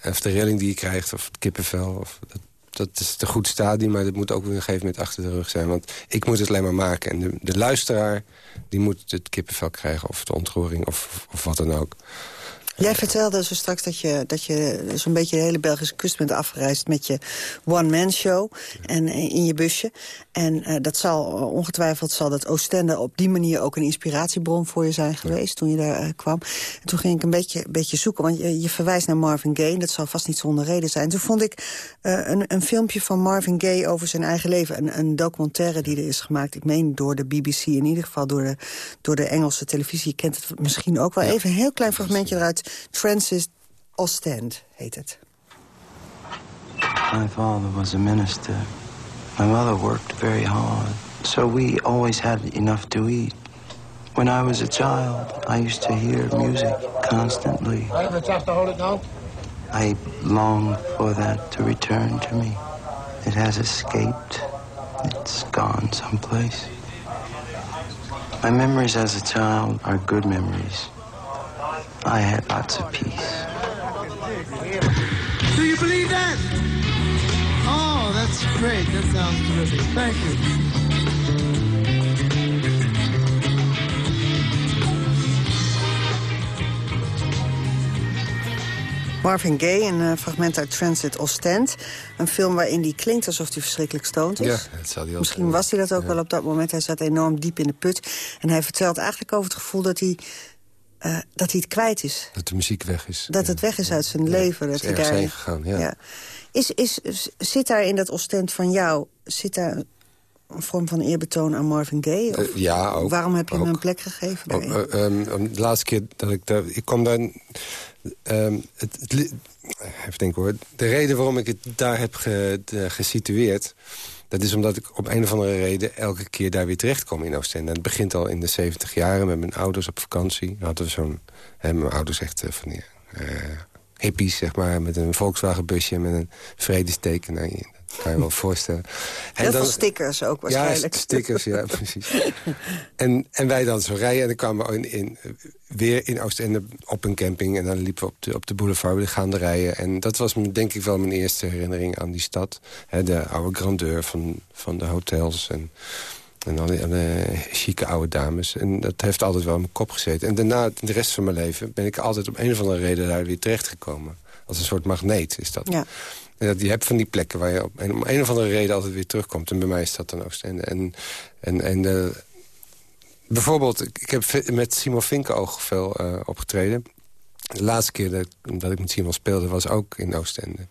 of de rilling die je krijgt, of het kippenvel... Of, dat, dat is een goed stadium, maar dat moet ook op een gegeven moment achter de rug zijn. Want ik moet het alleen maar maken. En de, de luisteraar, die moet het kippenvel krijgen, of de ontroering, of, of wat dan ook. Jij vertelde zo straks dat je, dat je zo'n beetje de hele Belgische kust bent afgereisd... met je one-man show en, in je busje. En uh, dat zal ongetwijfeld zal dat Oostende op die manier ook een inspiratiebron voor je zijn geweest... toen je daar uh, kwam. En toen ging ik een beetje, een beetje zoeken, want je, je verwijst naar Marvin Gaye. Dat zal vast niet zonder reden zijn. Toen vond ik een, een filmpje van Marvin Gaye over zijn eigen leven. Een, een documentaire die er is gemaakt. Ik meen door de BBC, in ieder geval door de, door de Engelse televisie. Je kent het misschien ook wel. Even een heel klein fragmentje eruit Francis Ostend heet het. My father was a minister. My mother worked very hard, so we always had enough to eat. When I was a child, I used to hear music constantly. I have a chance to hold it now. I long for that to return to me. It has escaped. It's gone someplace. My memories as a child are good memories. I had lots of peace. Great. That sounds terrific. Thank you. Marvin Gaye, een uh, fragment uit Transit Ostend. Een film waarin hij klinkt alsof hij verschrikkelijk stoned is. Ja, dat zal hij ook Misschien was hij dat ook wel op dat moment. Hij zat enorm diep in de put. En hij vertelt eigenlijk over het gevoel dat hij uh, dat hij het kwijt is. Dat de muziek weg is. Dat het weg is uit zijn leven. Dat hij daar heen gegaan, ja. Is, is, zit daar in dat Ostent van jou... zit daar een vorm van eerbetoon aan Marvin Gaye? Of, uh, ja, ook. Waarom heb je ook. hem een plek gegeven oh, uh, um, De laatste keer dat ik daar... Ik kwam daar... Um, het, het, even denken hoor. De reden waarom ik het daar heb ge, de, gesitueerd... Dat is omdat ik op een of andere reden elke keer daar weer terecht kom in Oostende. Het begint al in de 70 jaren met mijn ouders op vakantie. Dan hadden we zo'n... Mijn ouders echt uh, van die, uh, hippies, zeg maar, met een Volkswagenbusje met een vredesteken. Nou, dat kan je wel voorstellen. Heel en dan, veel stickers ook waarschijnlijk. Ja, stickers, ja, precies. en, en wij dan zo rijden en dan kwamen we in, in, weer in Oostende op een camping. En dan liepen we op de, op de boulevard de gaande rijden. En dat was denk ik wel mijn eerste herinnering aan die stad. He, de oude grandeur van, van de hotels en... En die, alle chique oude dames. En dat heeft altijd wel in mijn kop gezeten. En daarna, de rest van mijn leven, ben ik altijd op een of andere reden daar weer terechtgekomen. Als een soort magneet is dat. Ja. En dat, je hebt van die plekken waar je op een, om een of andere reden altijd weer terugkomt. En bij mij is dat dan Oostende. En, en, en de, bijvoorbeeld, ik heb met Simon Vinkenoog veel uh, opgetreden. De laatste keer dat, dat ik met Simon speelde was ook in Oostende.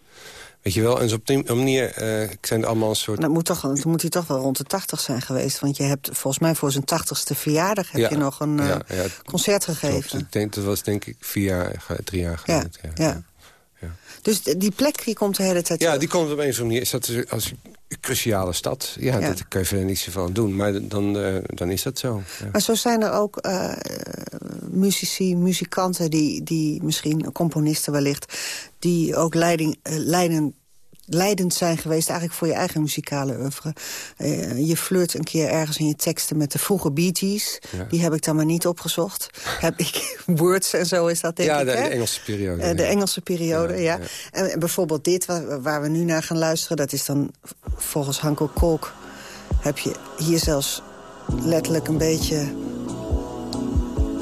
Weet je wel, en op die manier uh, zijn het allemaal een soort... Dat moet, toch, dan moet hij toch wel rond de tachtig zijn geweest. Want je hebt volgens mij voor zijn tachtigste verjaardag... heb ja, je nog een ja, ja, klopt. concert gegeven. Ik denk, dat was denk ik vier jaar, drie jaar geleden. ja. Dus die plek die komt de hele tijd Ja, terug. die komt op een of andere manier. Is dat als een cruciale stad? Ja, ja. daar kan je verder niets van doen. Maar dan, uh, dan is dat zo. Ja. Maar zo zijn er ook uh, muzici, muzikanten... Die, die misschien, componisten wellicht... die ook leiding, uh, leiden leidend zijn geweest eigenlijk voor je eigen muzikale oeuvre. Uh, je flirt een keer ergens in je teksten met de vroege Bee Gees. Ja. Die heb ik dan maar niet opgezocht. heb ik Words en zo is dat denk ja, ik, de, hè? de Engelse periode. Uh, de Engelse periode, ja. ja. En, en, bijvoorbeeld dit, waar, waar, we nu naar gaan luisteren... dat is dan volgens Hanko Kolk... heb je hier zelfs letterlijk een beetje...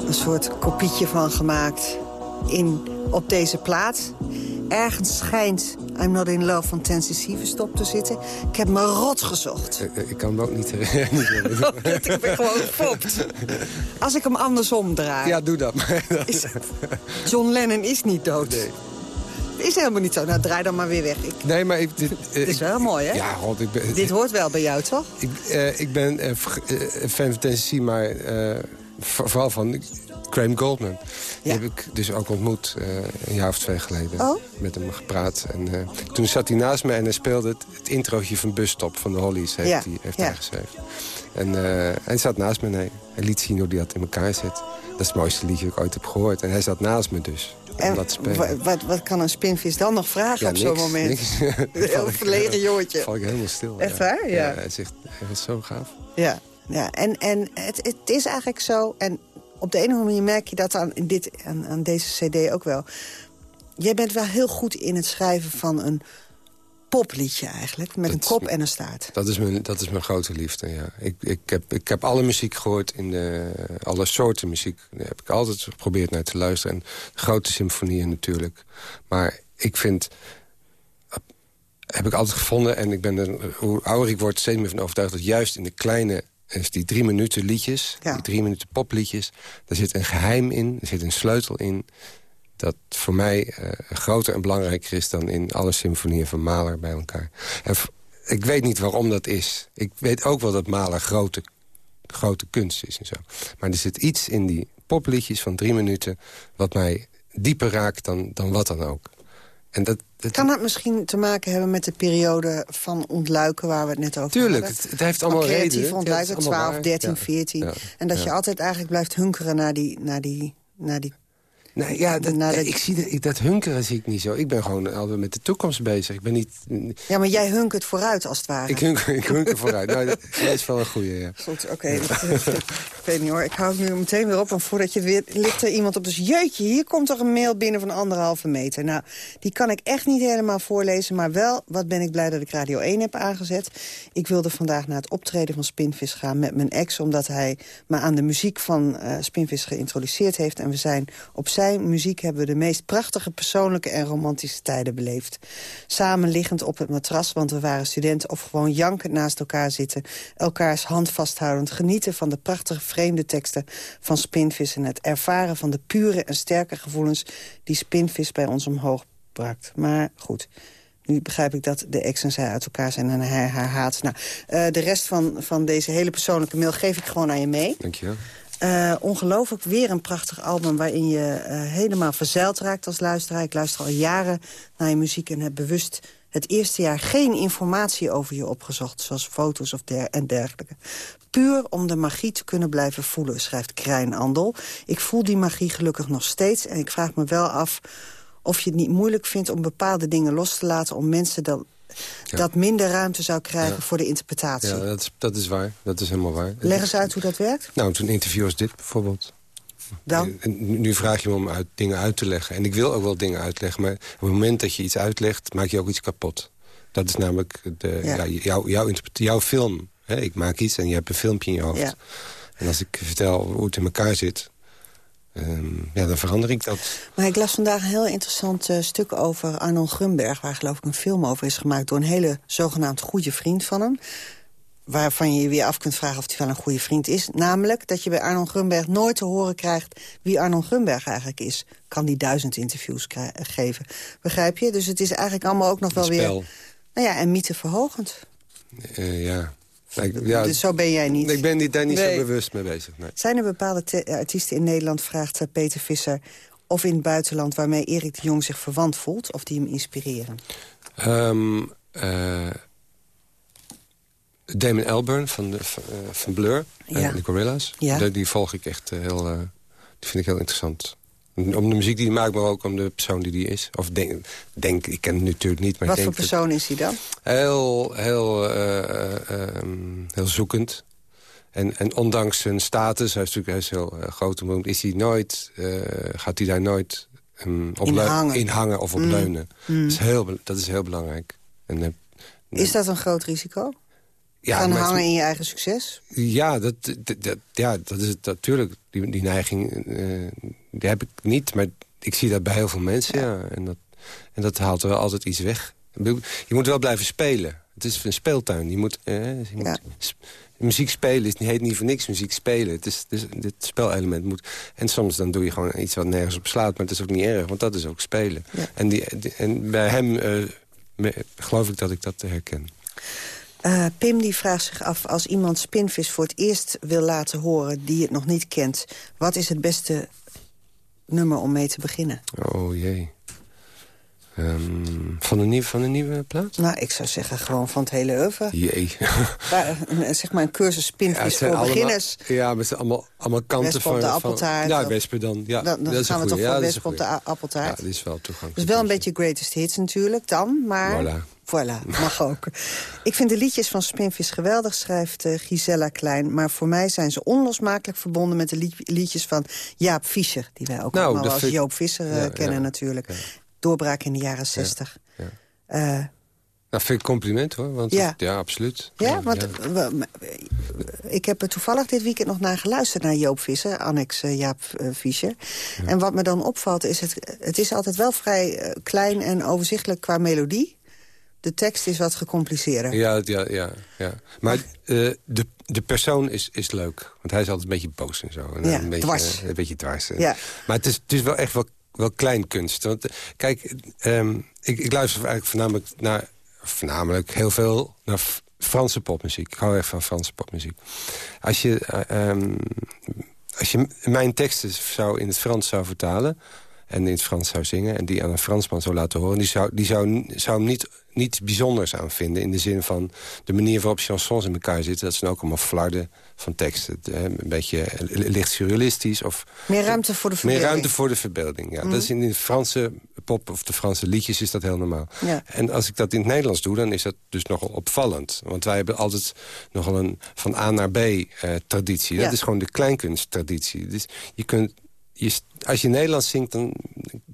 een soort kopietje van gemaakt in, op deze plaat ergens schijnt I'm Not In Love van Tennessee verstopt te zitten. Ik heb me rot gezocht. Ik, ik kan me ook niet herinneren. ik ben gewoon gefopt. Als ik hem andersom draai. Ja, doe dat. Is, John Lennon is niet dood. Nee. Is helemaal niet zo. Nou, draai dan maar weer weg. Ik, nee, maar... Ik, dit, dit is wel mooi, hè? Ja, God, ik ben... Dit hoort wel bij jou, toch? Ik, uh, ik ben uh, fan van Tennessee, maar uh, vooral van Graham Goldman. Die ja. heb ik dus ook ontmoet uh, een jaar of twee geleden. Oh? Met hem gepraat. En uh, toen zat hij naast me en hij speelde het, het introotje van Busstop van de Hollies. Heeft, ja. hij, heeft ja. hij geschreven. En uh, hij zat naast me, nee. Hij liet zien hoe hij dat in elkaar zet. Dat is het mooiste liedje dat ik ooit heb gehoord. En hij zat naast me dus. En wat, wat kan een spinvis dan nog vragen op zo'n moment? Niks. Een heel verlegen jongetje. val ik helemaal stil. Echt ja. waar? Ja. hij zegt, hij was zo gaaf. Ja, ja. en, en het, het is eigenlijk zo... en op de ene of andere manier merk je dat aan, in dit, aan, aan deze cd ook wel. Jij bent wel heel goed in het schrijven van een popliedje eigenlijk. Met een kop en een staart. Dat is mijn, dat is mijn grote liefde, ja. Ik, ik, heb, ik heb alle muziek gehoord, in de, alle soorten muziek. Daar heb ik altijd geprobeerd naar te luisteren. En grote symfonieën natuurlijk. Maar ik vind... Heb ik altijd gevonden, en ik ben er, hoe ouder ik word... steeds meer van overtuigd dat juist in de kleine... Dus die drie minuten liedjes, die drie minuten popliedjes... daar zit een geheim in, er zit een sleutel in dat voor mij uh, groter en belangrijker is... dan in alle symfonieën van Mahler bij elkaar. En ik weet niet waarom dat is. Ik weet ook wel dat Mahler grote, grote kunst is en zo. Maar er zit iets in die popliedjes van drie minuten... wat mij dieper raakt dan, dan wat dan ook. En dat, dat... Kan dat misschien te maken hebben met de periode van ontluiken... waar we het net over Tuurlijk, hadden? het, het heeft allemaal Van creatief redenen. ontluiken, Het is allemaal 12, waar. 13, Ja, 14. ja, en dat je altijd eigenlijk blijft hunkeren naar die... Naar die, naar die Nee, ja, dat, de- ik zie de- ik- dat hunkeren zie ik niet zo. Ik ben gewoon altijd met de toekomst bezig. Ik ben niet... Ja, maar jij hunkert vooruit als het ware. Ik hunker, ik hunker vooruit. Nou, dat, dat is wel een goeie, ja. Goed, oké. ik weet niet hoor. Ik hou het nu meteen weer op. Want voordat je het weer ligt er iemand op. Dus jeetje, hier komt er een mail binnen van anderhalve meter. Nou, die kan ik echt niet helemaal voorlezen. Maar wel, wat ben ik blij dat ik Radio 1 heb aangezet. Ik wilde vandaag naar het optreden van Spinvis gaan met mijn ex. Omdat hij me aan de muziek van eh, Spinvis geïntroduceerd heeft. En we zijn op muziek hebben we de meest prachtige persoonlijke en romantische tijden beleefd. Samen liggend op het matras, want we waren studenten... of gewoon jankend naast elkaar zitten, elkaars hand vasthoudend... genieten van de prachtige vreemde teksten van Spinvis... en het ervaren van de pure en sterke gevoelens... die Spinvis bij ons omhoog bracht. Maar goed... Nu begrijp ik dat de ex en zij uit elkaar zijn en hij haar haat. Nou, eh, de rest van, van deze hele persoonlijke mail geef ik gewoon aan je mee. Dank je Eh, ongelooflijk weer een prachtig album waarin je eh, helemaal verzeild raakt als luisteraar. Ik luister al jaren naar je muziek en heb bewust het eerste jaar geen informatie over je opgezocht... zoals foto's of der en dergelijke. Puur om de magie te kunnen blijven voelen, schrijft Krijn Andel. Ik voel die magie gelukkig nog steeds en ik vraag me wel af... of je het niet moeilijk vindt om bepaalde dingen los te laten... om mensen dat, dat minder ruimte zou krijgen Ja. voor de interpretatie. Ja, dat is, dat is waar. Dat is helemaal waar. Leg eens uit hoe dat werkt. Nou, zo'n interview als dit bijvoorbeeld. Dan? En nu- vraag je me om uit, dingen uit te leggen. En ik wil ook wel dingen uitleggen. Maar op het moment dat je iets uitlegt, maak je ook iets kapot. Dat is namelijk de, Ja. ja. jouw, jouw, film. Ik maak iets en je hebt een filmpje in je hoofd. Ja. En als ik vertel hoe het in elkaar zit... ehm, ja, dan verander ik dat. Maar ik las vandaag een heel interessant eh, stuk over Arnold Grunberg... waar geloof ik een film over is gemaakt door een hele zogenaamd goede vriend van hem. Waarvan je je weer af kunt vragen of hij wel een goede vriend is. Namelijk dat je bij Arnold Grunberg nooit te horen krijgt... wie Arnold Grunberg eigenlijk is. Kan die duizend interviews geven. Begrijp je? Dus het is eigenlijk allemaal ook nog wel weer... Nou ja, en mytheverhogend. Eh, ja. Ik, ja. Dus zo ben jij niet. Ik ben niet, daar niet Nee. zo bewust mee bezig. Nee. Zijn er bepaalde eh, artiesten in Nederland, vraagt eh, Peter Visser... of in het buitenland waarmee Erik de Jong zich verwant voelt... of die hem inspireren? Ehm, eh, Damon Albarn van, de, van, van Blur, Ja. de Gorillaz. Ja. Die, die volg ik echt heel... die vind ik heel interessant. Om de muziek die hij maakt, maar ook om de persoon die die is. Of denk, denk ik ken hem natuurlijk niet, maar Wat voor persoon is hij dan? Heel, heel, eh, eh, ehm, heel zoekend. En, en ondanks zijn status, hij is natuurlijk hij is heel eh, groot en beroemd... Is hij nooit, gaat hij daar nooit ehm, op In hangen. in hangen of op Mm. leunen. Mm. Dat, is heel, dat is heel belangrijk. En, Is dat een groot risico? Ja, Gaan het- hangen in je eigen succes? Ja, dat, dat, dat- ja, dat is het natuurlijk. Die, die neiging eh, die heb ik niet, maar ik zie dat bij heel veel mensen. Ja. En, dat, en dat haalt er wel altijd iets weg. Je moet wel blijven spelen. Het is een speeltuin. Je moet, eh, je moet sp- muziek spelen is, heet niet voor niks muziek spelen. Het is, het is, dit spelelement moet... En soms dan doe je gewoon iets wat nergens op slaat. Maar het is ook niet erg, want dat is ook spelen. En, die, die- en bij hem eh, me- geloof ik dat ik dat herken. Eh, Pim die vraagt zich af, als iemand Spinvis voor het eerst wil laten horen... die het nog niet kent, wat is het beste nummer om mee te beginnen? Oh jee. Ehm, van, de nieuwe, van de nieuwe plaat? Nou, ik zou zeggen gewoon van het hele oeuvre. Jee. Waar, een, zeg maar een cursus spinvis voor allemaal, beginners. Ja, met allemaal, allemaal kanten Wespen van... op de van- appeltaart. Ja, wespen dan. Ja, Dan, dan dat is gaan we een toch voor Ja, is wespen een op de appeltaart. Ja, die is wel toegankelijk. Dus wel een beetje greatest hits natuurlijk dan, maar... Voilà. Voilà, mag ook. Ik vind de liedjes van Spinvis geweldig, schrijft eh, Gisella Klein. Maar voor mij zijn ze onlosmakelijk verbonden met de lied- liedjes van Jaap Visser. Die wij ook Nou, allemaal als Joop Visser eh, Ja, kennen ja, natuurlijk. Doorbraak in de jaren zestig. Eh, Nou, vind ik compliment hoor. Want Ja. het- ja absoluut. ja, want we- we- ik heb er toevallig dit weekend nog naar geluisterd... naar Joop Visser, annex eh, Jaap eh, Fischer. En wat me dan opvalt is, het, het is altijd wel vrij klein en overzichtelijk qua melodie. De tekst is wat gecompliceerder. Ja, ja, ja. ja. Maar de, de persoon is, is leuk. Want hij is altijd een beetje boos en zo. En Ja, een beetje, dwars. Een beetje dwars. Ja. Maar het is, het is wel echt wel, wel klein kunst. Want, eh, kijk, ehm, ik, ik luister eigenlijk voornamelijk naar... Voornamelijk heel veel naar Franse popmuziek. Ik hou echt van Franse popmuziek. Als je, eh, ehm, als je mijn teksten zou in het Frans zou vertalen... en in het Frans zou zingen en die aan een Fransman zou laten horen... die zou, die zou, zou hem niet, niet bijzonders aan vinden... in de zin van de manier waarop chansons in elkaar zitten. Dat zijn ook allemaal flarden van teksten. Een beetje licht surrealistisch. Of, Meer ruimte voor de meer verbeelding. ruimte voor de verbeelding, ja. Mhm. Dat is in de Franse pop of de Franse liedjes is dat heel normaal. Ja. En als ik dat in het Nederlands doe, dan is dat dus nogal opvallend. Want wij hebben altijd nogal een van A naar B eh, traditie. Ja. Dat is gewoon de kleinkunsttraditie. Dus je kunt, je, als je Nederlands zingt, dan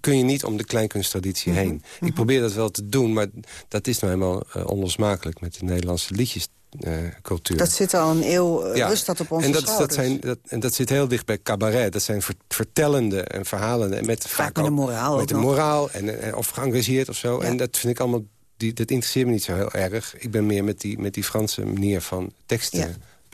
kun je niet om de kleinkunsttraditie Mhm. heen. Ik probeer dat wel te doen, maar dat is nou helemaal eh, onlosmakelijk... met de Nederlandse liedjescultuur. Dat zit al een eeuw, eh, Ja. rust dat op onze en dat, schouders. dat zijn, dat, en dat zit heel dicht bij cabaret. Dat zijn ver- vertellende en verhalende. En met, vaak met een ook- moraal ook Met een nog. moraal, en, en, of geëngageerd of zo. En dat vind ik allemaal... Die, dat interesseert me niet zo heel erg. Ik ben meer met die, met die Franse manier van teksten Ja.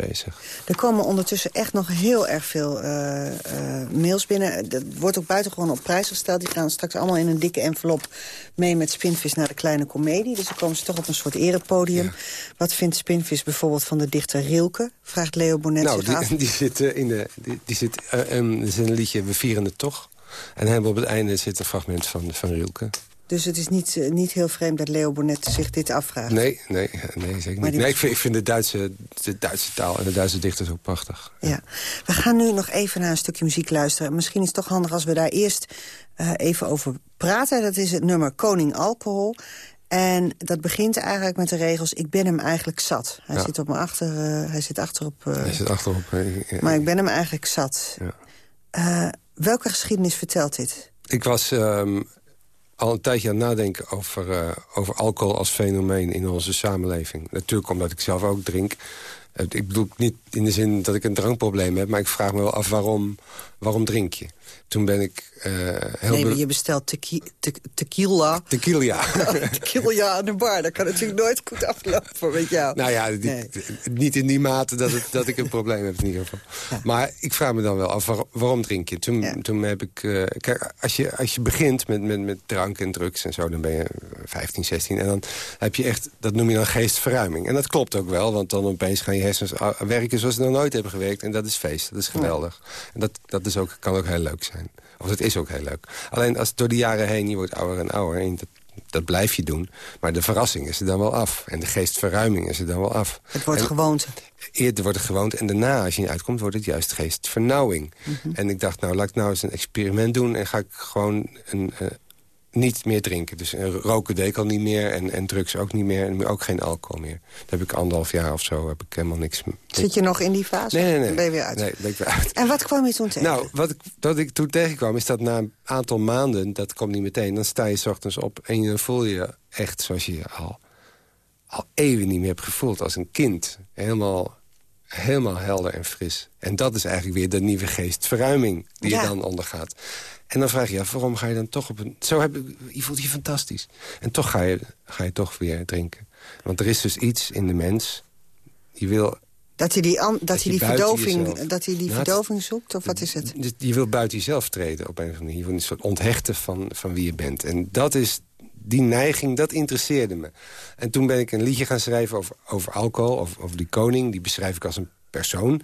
Bezig. Er komen ondertussen echt nog heel erg veel eh, eh, mails binnen. Dat wordt ook buitengewoon op prijs gesteld. Die gaan straks allemaal in een dikke envelop mee met Spinvis naar de kleine komedie. Dus dan komen ze toch op een soort erepodium. Wat vindt Spinvis bijvoorbeeld van de dichter Rilke? Vraagt Leo Bonnet nou, zich die, die zit eh, in de... Die, die zit, is een liedje We vieren het toch. En helemaal op het einde zit een fragment van, van Rilke. Dus het is niet, eh, niet heel vreemd dat Leo Bonnet zich dit afvraagt. Nee, nee, nee zeker niet. Nee, ik, vind, ik vind de Duitse, de Duitse taal en de Duitse dichters ook prachtig. Ja. We gaan nu nog even naar een stukje muziek luisteren. Misschien is het toch handig als we daar eerst eh, even over praten. Dat is het nummer Koning Alcohol. En dat begint eigenlijk met de regels... ik ben hem eigenlijk zat. Hij Ja. zit op me achter, eh, hij zit achterop... eh, Hij zit achterop. maar ik ben hem eigenlijk zat. Ja. Welke geschiedenis vertelt dit? Ik was ehm, al een tijdje aan het nadenken over, eh, over alcohol als fenomeen in onze samenleving. Natuurlijk omdat ik zelf ook drink. Ik bedoel niet in de zin dat ik een drankprobleem heb... maar ik vraag me wel af waarom, waarom drink je? Toen ben ik eh, heel... nee, maar je bestelt tequi te tequila. Tequila. tequila aan de bar. Dat kan natuurlijk nooit goed aflopen met jou. Nou ja, die- Nee. niet in die mate dat, het, dat ik een probleem heb in ieder geval. Maar ik vraag me dan wel af, waar- waarom drink je? Toen, toen heb ik... eh, kijk, als je, als je begint met, met, met drank en drugs en zo... dan ben je 15, 16 en dan heb je echt... dat noem je dan geestverruiming. En dat klopt ook wel, want dan opeens gaan je hersens a- werken... zoals ze nog nooit hebben gewerkt. En dat is feest, dat is geweldig. En dat, dat is ook, kan ook heel leuk zijn. Of het is ook heel leuk. Alleen als door de jaren heen, je wordt ouder en ouder... en dat, dat blijf je doen. Maar de verrassing is er dan wel af. En de geestverruiming is er dan wel af. Het wordt En- gewoonte. Eerder wordt het gewoond en daarna, als je niet uitkomt, wordt het juist geestvernauwing. Mhm. En ik dacht, nou, laat ik nou eens een experiment doen... en ga ik gewoon een, eh, niet meer drinken. Dus eh, roken deed ik al niet meer en, en drugs ook niet meer. En ook geen alcohol meer. Daar heb ik anderhalf jaar of zo heb ik helemaal niks... Zit je nog in die fase? Nee, nee, nee. Dan ben je weer uit. Nee, ben ik weer uit. En wat kwam je toen tegen? Nou, wat ik, wat ik toen tegenkwam is dat na een aantal maanden... dat komt niet meteen, dan sta je 's ochtends op... en dan voel je je echt zoals je je al, al eeuwen niet meer hebt gevoeld. Als een kind. Helemaal, helemaal helder en fris. En dat is eigenlijk weer de nieuwe geestverruiming... die Ja. je dan ondergaat. En dan vraag je je af, waarom ga je dan toch op een... Zo heb, ik- je voelt je fantastisch. En toch ga je, ga je toch weer drinken. Want er is dus iets in de mens... Je wil Dat hij die, dat je hij die, verdoving, jezelf- dat hij die Nou, verdoving zoekt? Of wat is het? dus je wil buiten jezelf treden op een of andere manier. Je wil een soort onthechten van, van wie je bent. En dat is, die neiging, dat interesseerde me. En toen ben ik een liedje gaan schrijven over, over alcohol, over, over die koning. Die beschrijf ik als een persoon.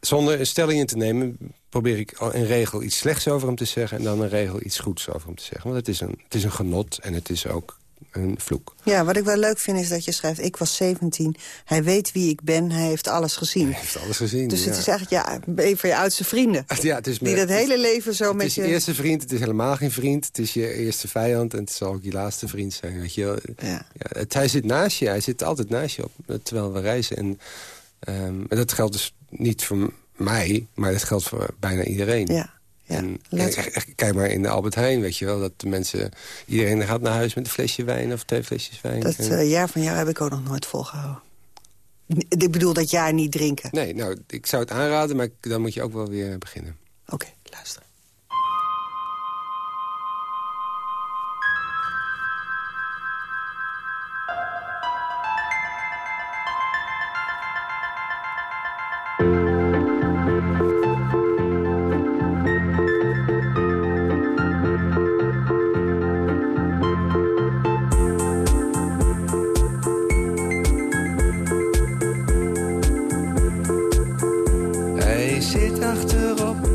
zonder een stelling in te nemen... probeer ik een regel iets slechts over hem te zeggen... en dan een regel iets goeds over hem te zeggen. Want het is een, het is een genot en het is ook een vloek. Ja, wat ik wel leuk vind is dat je schrijft... ik was 17, hij weet wie ik ben, hij heeft alles gezien. Hij heeft alles gezien, Dus het ja. is eigenlijk ja, een van je oudste vrienden. Ja, het is die dat hele leven zo het met is je... je eerste vriend, het is helemaal geen vriend. Het is je eerste vijand en het zal ook je laatste vriend zijn. Weet je. Ja. het, hij zit naast je, hij zit altijd naast je op, terwijl we reizen. En, ehm, en dat geldt dus niet voor mij, maar dat geldt voor bijna iedereen. Ja. En, en- kijk maar in de Albert Heijn, weet je wel. Dat de mensen, iedereen gaat naar huis met een flesje wijn of twee flesjes wijn. Dat En- eh, jaar van jou heb ik ook nog nooit volgehouden. Ik bedoel dat jaar niet drinken. Nee, nou, ik zou het aanraden, maar dan moet je ook wel weer beginnen. Oké, luister. Zit achterop.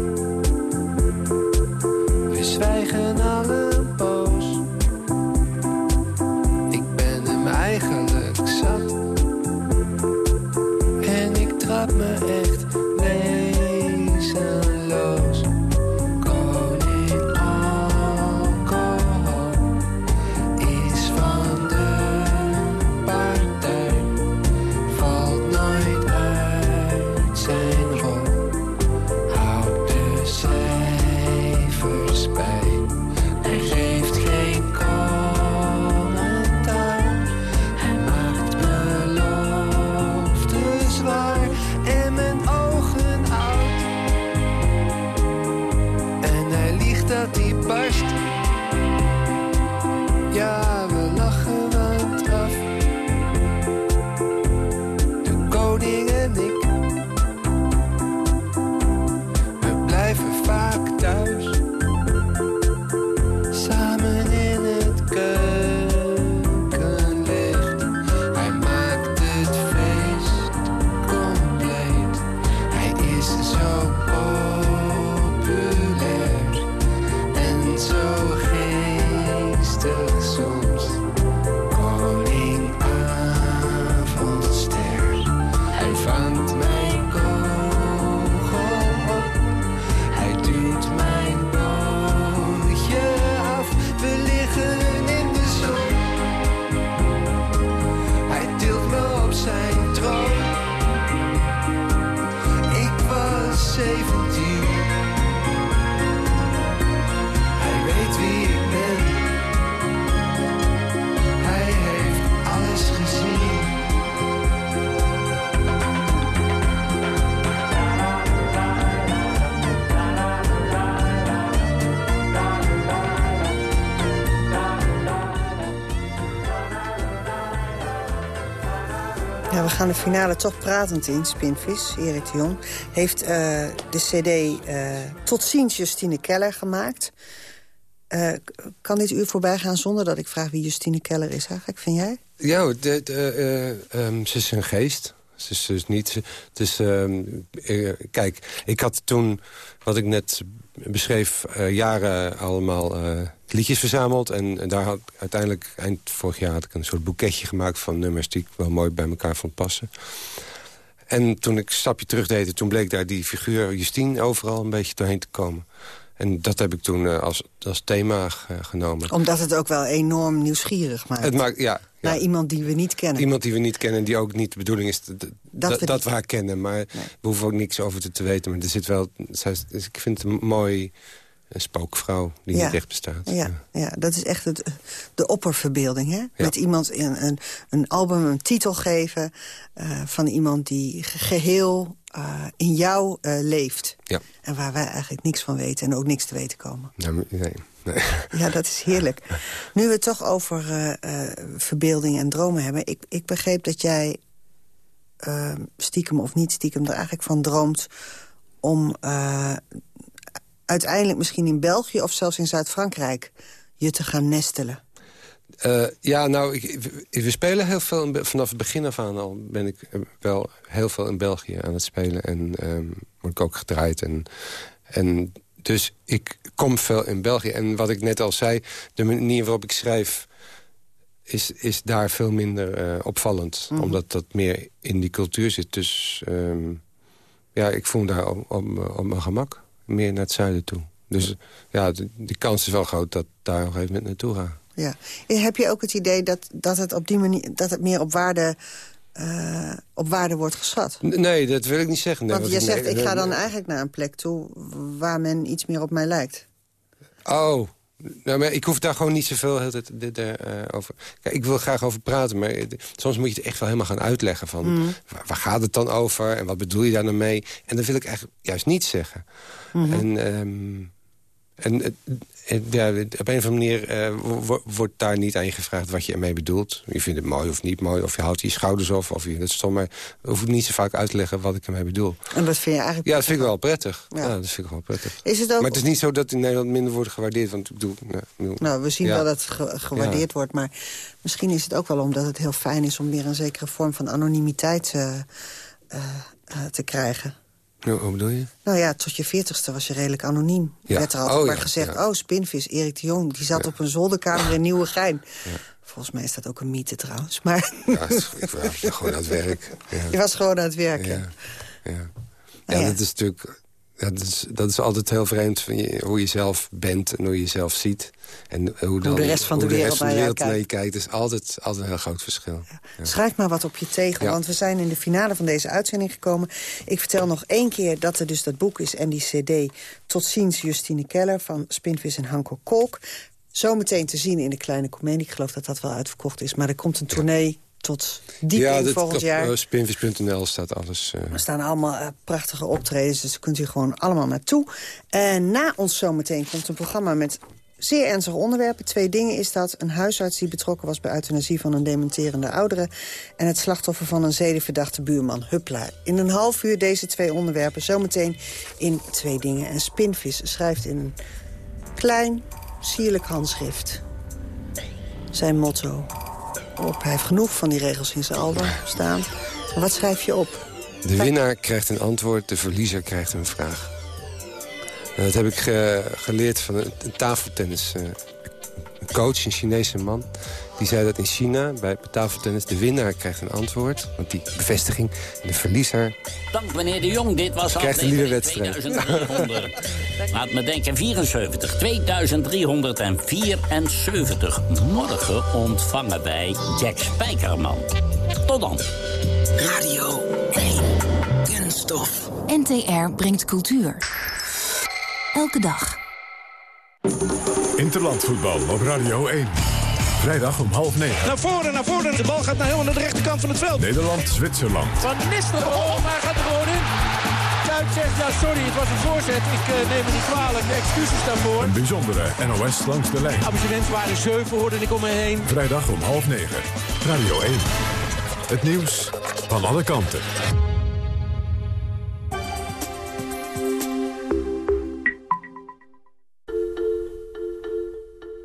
Gaan de finale toch pratend in, Spinvis. Erik de Jong heeft eh, de cd eh, Tot ziens Justine Keller gemaakt. Eh, kan dit uur voorbij gaan zonder dat ik vraag wie Justine Keller is eigenlijk, vind jij? Ja, de, eh, ehm, ze is een geest. Ze is dus niet... Het is, ehm, eh, kijk, ik had toen, wat ik net beschreef... jaren allemaal liedjes verzameld. En, en daar had uiteindelijk, eind vorig jaar... had ik een soort boeketje gemaakt van nummers... die ik wel mooi bij elkaar vond passen. En toen ik een stapje terug deed... toen bleek daar die figuur Justine overal een beetje doorheen te komen. En dat heb ik toen eh, als, als thema eh, genomen. Omdat het ook wel enorm nieuwsgierig maakt. Het maakt, ja, ja. Naar iemand die we niet kennen. Iemand die we niet kennen, die ook niet de bedoeling is dat, dat, we dat, niet- we haar kennen. Maar we hoeven ook niks over te, te weten. Maar er zit wel, ik vind het een mooi een spookvrouw die Ja. niet echt bestaat. Ja, ja, dat is echt het, de opperverbeelding. Hè? Met iemand in een, een album een titel geven eh, van iemand die ge- geheel eh, in jou eh, leeft. Ja. En waar wij eigenlijk niks van weten en ook niks te weten komen. Nou, nee, nee. Ja, dat is heerlijk. Nu we het toch over verbeelding en dromen hebben. Ik, ik begreep dat jij eh, stiekem of niet stiekem er eigenlijk van droomt... om uiteindelijk misschien in België of zelfs in Zuid-Frankrijk je te gaan nestelen. Uh, ja, nou, ik, we spelen heel veel. In, vanaf het begin af aan al ben ik wel heel veel in België aan het spelen. En um, word ik ook gedraaid. En, en dus ik kom veel in België. En wat ik net al zei, de manier waarop ik schrijf... is, is daar veel minder uh, opvallend. Mm. Omdat dat meer in die cultuur zit. Dus um, ja, ik voel me daar op, op, op, mijn gemak. Meer naar het zuiden toe. Dus ja, de, kans is wel groot dat daar op een gegeven moment naartoe ga. Ja. Heb je ook het idee dat, dat het op die manier dat het meer op waarde, uh, op waarde wordt geschat? Nee, dat wil ik niet zeggen. Nee, Want je zegt, ik ga dan eigenlijk naar een plek toe waar men iets meer op mij lijkt. Oh, nou, maar ik hoef daar gewoon niet zoveel uh, over... Kijk, ik wil graag over praten, maar soms moet je het echt wel helemaal gaan uitleggen. Van, mm. waar, gaat het dan over en wat bedoel je daar nou mee? En dat wil ik eigenlijk juist niet zeggen. Mm -hmm. En... Um, en ja, op een of andere manier uh, wordt daar niet aan je gevraagd wat je ermee bedoelt. Je vindt het mooi of niet mooi, of je houdt je schouders af, of je dat stom. Maar hoef ik niet zo vaak uit te leggen wat ik ermee bedoel. En wat vind je eigenlijk Ja, dat vind ik wel prettig. Ja. dat vind ik wel prettig. Is het ook... Maar het is niet zo dat in Nederland minder wordt gewaardeerd. Want ik bedoel, nou, nou we zien wel dat het gewaardeerd wordt. Maar misschien is het ook wel omdat het heel fijn is... om weer een zekere vorm van anonimiteit uh, uh, te krijgen. Hoe bedoel je? Nou ja, tot je veertigste was je redelijk anoniem. Ja. werd er altijd oh, maar gezegd, oh, Spinvis, Erik de Jong... die zat op een zolderkamer in Nieuwegein. Volgens mij is dat ook een mythe trouwens. Maar... Ja, ik was gewoon aan het werk. Je was gewoon aan het werk, ja. Ja, ja. dat is natuurlijk dat, is, dat is altijd heel vreemd van je, hoe je zelf bent en hoe je jezelf ziet. En hoe, dan, de rest van de, de wereld, naar je kijkt. is altijd, altijd een heel groot verschil. Ja. Schrijf maar wat op je tegel, want we zijn in de finale van deze uitzending gekomen. Ik vertel nog één keer dat er dus dat boek is en die cd... Tot ziens Justine Keller van Spinvis en Hanko Kolk. Zometeen te zien in de Kleine Comedie. Ik geloof dat dat wel uitverkocht is. Maar er komt een tournee tot diep ja, in volgend jaar. Ja, op spinvis.nl staat alles. Uh... Er staan allemaal uh, prachtige optredens, dus kunt u gewoon allemaal naartoe. En na ons zometeen komt een programma met zeer ernstige onderwerpen. Twee dingen is dat een huisarts die betrokken was bij euthanasie van een dementerende oudere... en het slachtoffer van een zedenverdachte buurman, Huppla. In een half uur deze twee onderwerpen, zometeen in twee dingen. En Spinvis schrijft in een klein, sierlijk handschrift zijn motto op. Hij heeft genoeg van die regels in zijn album staan. wat schrijf je op? De winnaar krijgt een antwoord, de verliezer krijgt een vraag. En dat heb ik geleerd van een, een tafeltennis uh, coach, een Chinese man. Die zei dat in China, bij tafeltennis, de winnaar krijgt een antwoord. Want die bevestiging, de verliezer... Dank meneer de Jong, dit was al een nieuwe wedstrijd. 2300. Laat me denken, 74, 2374. Morgen ontvangen wij Jack Spijkerman. Tot dan. Radio 1. Kunststof. NTR brengt cultuur. Elke dag. Interlandvoetbal op Radio 1. Vrijdag om half negen. Naar voren, naar voren. De bal gaat naar helemaal naar de rechterkant van het veld. Nederland-Zwitserland. Van Nistelrooy, maar gaat er gewoon in. Kuit zegt, ja sorry, het was een voorzet. Ik uh, neem me niet kwalijk, excuses daarvoor. Een bijzondere NOS langs de lijn. waren zeven, hoorde ik om me heen. Vrijdag om half negen. Radio 1. Het nieuws van alle kanten.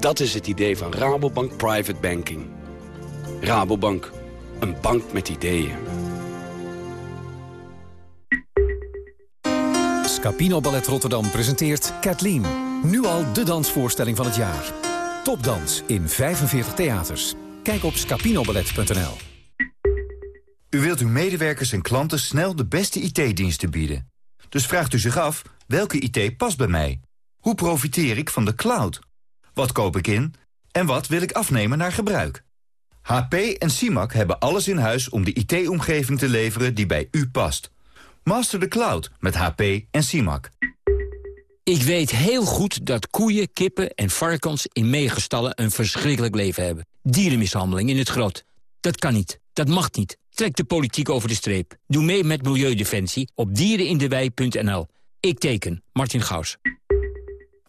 Dat is het idee van Rabobank Private Banking. Rabobank, een bank met ideeën. Scapino Ballet Rotterdam presenteert Kathleen. Nu al de dansvoorstelling van het jaar. Topdans in 45 theaters. Kijk op scapinoballet.nl. U wilt uw medewerkers en klanten snel de beste IT-diensten bieden. Dus vraagt u zich af, welke IT past bij mij? Hoe profiteer ik van de cloud? Wat koop ik in? En wat wil ik afnemen naar gebruik? HP en CIMAC hebben alles in huis om de IT-omgeving te leveren die bij u past. Master the cloud met HP en CIMAC. Ik weet heel goed dat koeien, kippen en varkens in meegestallen een verschrikkelijk leven hebben. Dierenmishandeling in het grot. Dat kan niet. Dat mag niet. Trek de politiek over de streep. Doe mee met Milieudefensie op dierenindewei.nl. Ik teken. Martin Gaus.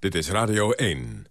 Dit is Radio 1.